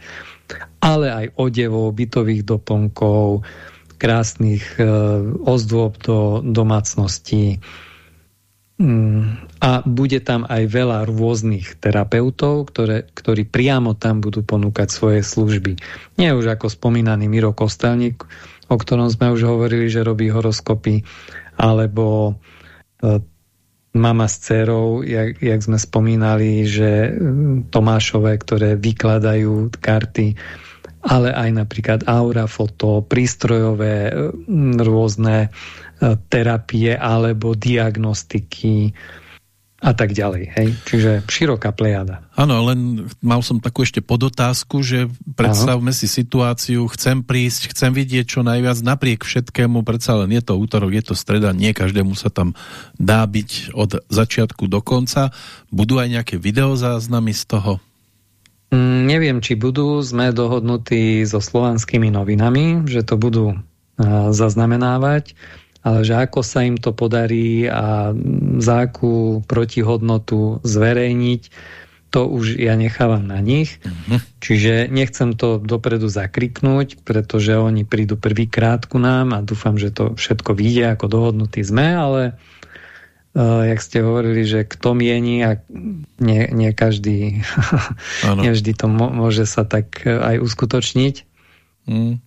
ale aj odevov, bytových doplnkov, krásnych e, ozdôb do domácnosti. Mm, a bude tam aj veľa rôznych terapeutov, ktoré, ktorí priamo tam budú ponúkať svoje služby. Nie už ako spomínaný Miro Kostelník, o ktorom sme už hovorili, že robí horoskopy, alebo e, mama s dcerou, jak, jak sme spomínali, že Tomášové, ktoré vykladajú karty, ale aj napríklad aura, foto, prístrojové rôzne e, terapie alebo diagnostiky a tak ďalej. Hej? Čiže široká plejada. Áno, len mal som takú ešte podotázku, že predstavme Aha. si situáciu, chcem prísť, chcem vidieť čo najviac napriek všetkému, predsa len je to útorok, je to streda, nie každému sa tam dá byť od začiatku do konca. Budú aj nejaké videozáznamy z toho? Mm, neviem, či budú. Sme dohodnutí so slovanskými novinami, že to budú zaznamenávať, ale že ako sa im to podarí a za akú protihodnotu zverejniť, to už ja nechávam na nich. Uh-huh. Čiže nechcem to dopredu zakriknúť, pretože oni prídu prvýkrát ku nám a dúfam, že to všetko vyjde, ako dohodnutí sme, ale Uh, jak ste hovorili, že kto mieni a nie, nie každý, [LAUGHS] nevždy to môže sa tak e, aj uskutočniť. Mm.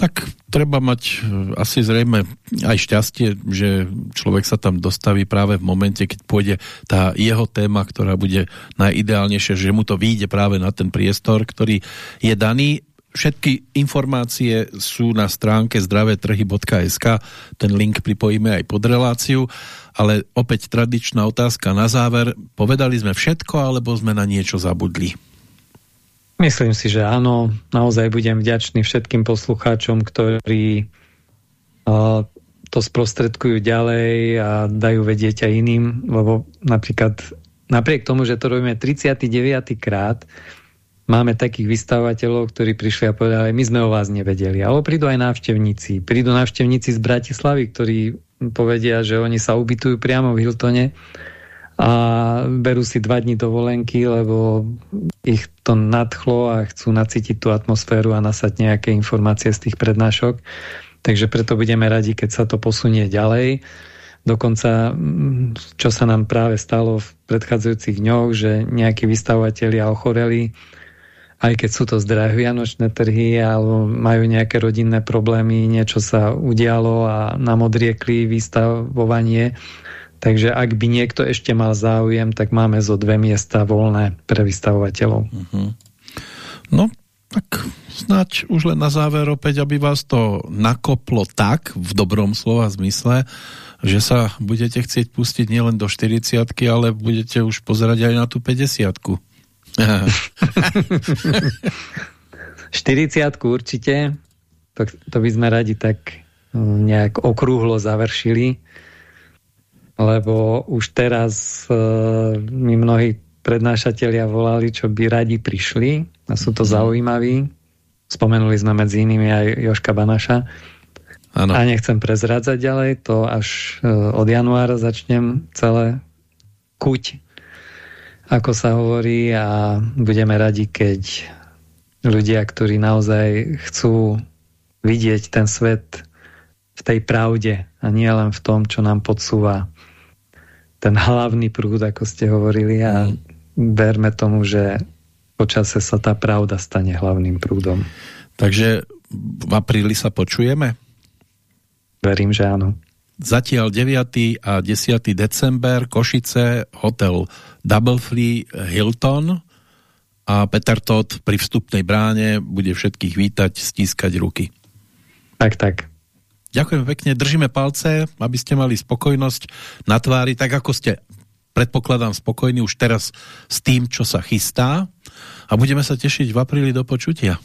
Tak treba mať e, asi zrejme aj šťastie, že človek sa tam dostaví práve v momente, keď pôjde tá jeho téma, ktorá bude najideálnejšia, že mu to vyjde práve na ten priestor, ktorý je daný Všetky informácie sú na stránke zdravetrhy.sk, ten link pripojíme aj pod reláciu, ale opäť tradičná otázka na záver. Povedali sme všetko, alebo sme na niečo zabudli? Myslím si, že áno. Naozaj budem vďačný všetkým poslucháčom, ktorí to sprostredkujú ďalej a dajú vedieť aj iným, lebo napríklad napriek tomu, že to robíme 39. krát, máme takých vystavovateľov, ktorí prišli a povedali, my sme o vás nevedeli. Ale prídu aj návštevníci. Prídu návštevníci z Bratislavy, ktorí povedia, že oni sa ubytujú priamo v Hiltone a berú si dva dní dovolenky, lebo ich to nadchlo a chcú nacítiť tú atmosféru a nasať nejaké informácie z tých prednášok. Takže preto budeme radi, keď sa to posunie ďalej. Dokonca, čo sa nám práve stalo v predchádzajúcich dňoch, že nejakí vystavovateľia ochoreli, aj keď sú to zdravé vianočné trhy alebo majú nejaké rodinné problémy, niečo sa udialo a nám odriekli vystavovanie. Takže ak by niekto ešte mal záujem, tak máme zo dve miesta voľné pre vystavovateľov. Uh mhm. -huh. No, tak snáď už len na záver opäť, aby vás to nakoplo tak, v dobrom slova zmysle, že sa budete chcieť pustiť nielen do 40 ale budete už pozerať aj na tú 50 -ku. 40 určite. To, to by sme radi tak mm, nejak okrúhlo završili, lebo už teraz uh, mi mnohí prednášatelia volali, čo by radi prišli a sú to mm. zaujímaví. Spomenuli sme medzi inými aj Joška Banaša. Ano. A nechcem prezrádzať ďalej, to až uh, od januára začnem celé kuť ako sa hovorí a budeme radi, keď ľudia, ktorí naozaj chcú vidieť ten svet v tej pravde a nie len v tom, čo nám podsúva ten hlavný prúd, ako ste hovorili a verme tomu, že počase sa tá pravda stane hlavným prúdom. Takže v apríli sa počujeme? Verím, že áno. Zatiaľ 9. a 10. december Košice, hotel Double Hilton a Peter Todd pri vstupnej bráne bude všetkých vítať, stískať ruky. Tak, tak. Ďakujem pekne, držíme palce, aby ste mali spokojnosť na tvári, tak ako ste predpokladám spokojní už teraz s tým, čo sa chystá a budeme sa tešiť v apríli do počutia.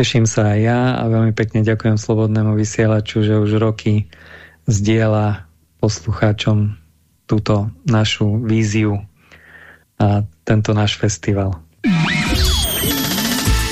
Teším sa aj ja a veľmi pekne ďakujem Slobodnému vysielaču, že už roky zdieľa poslucháčom túto našu víziu a tento náš festival.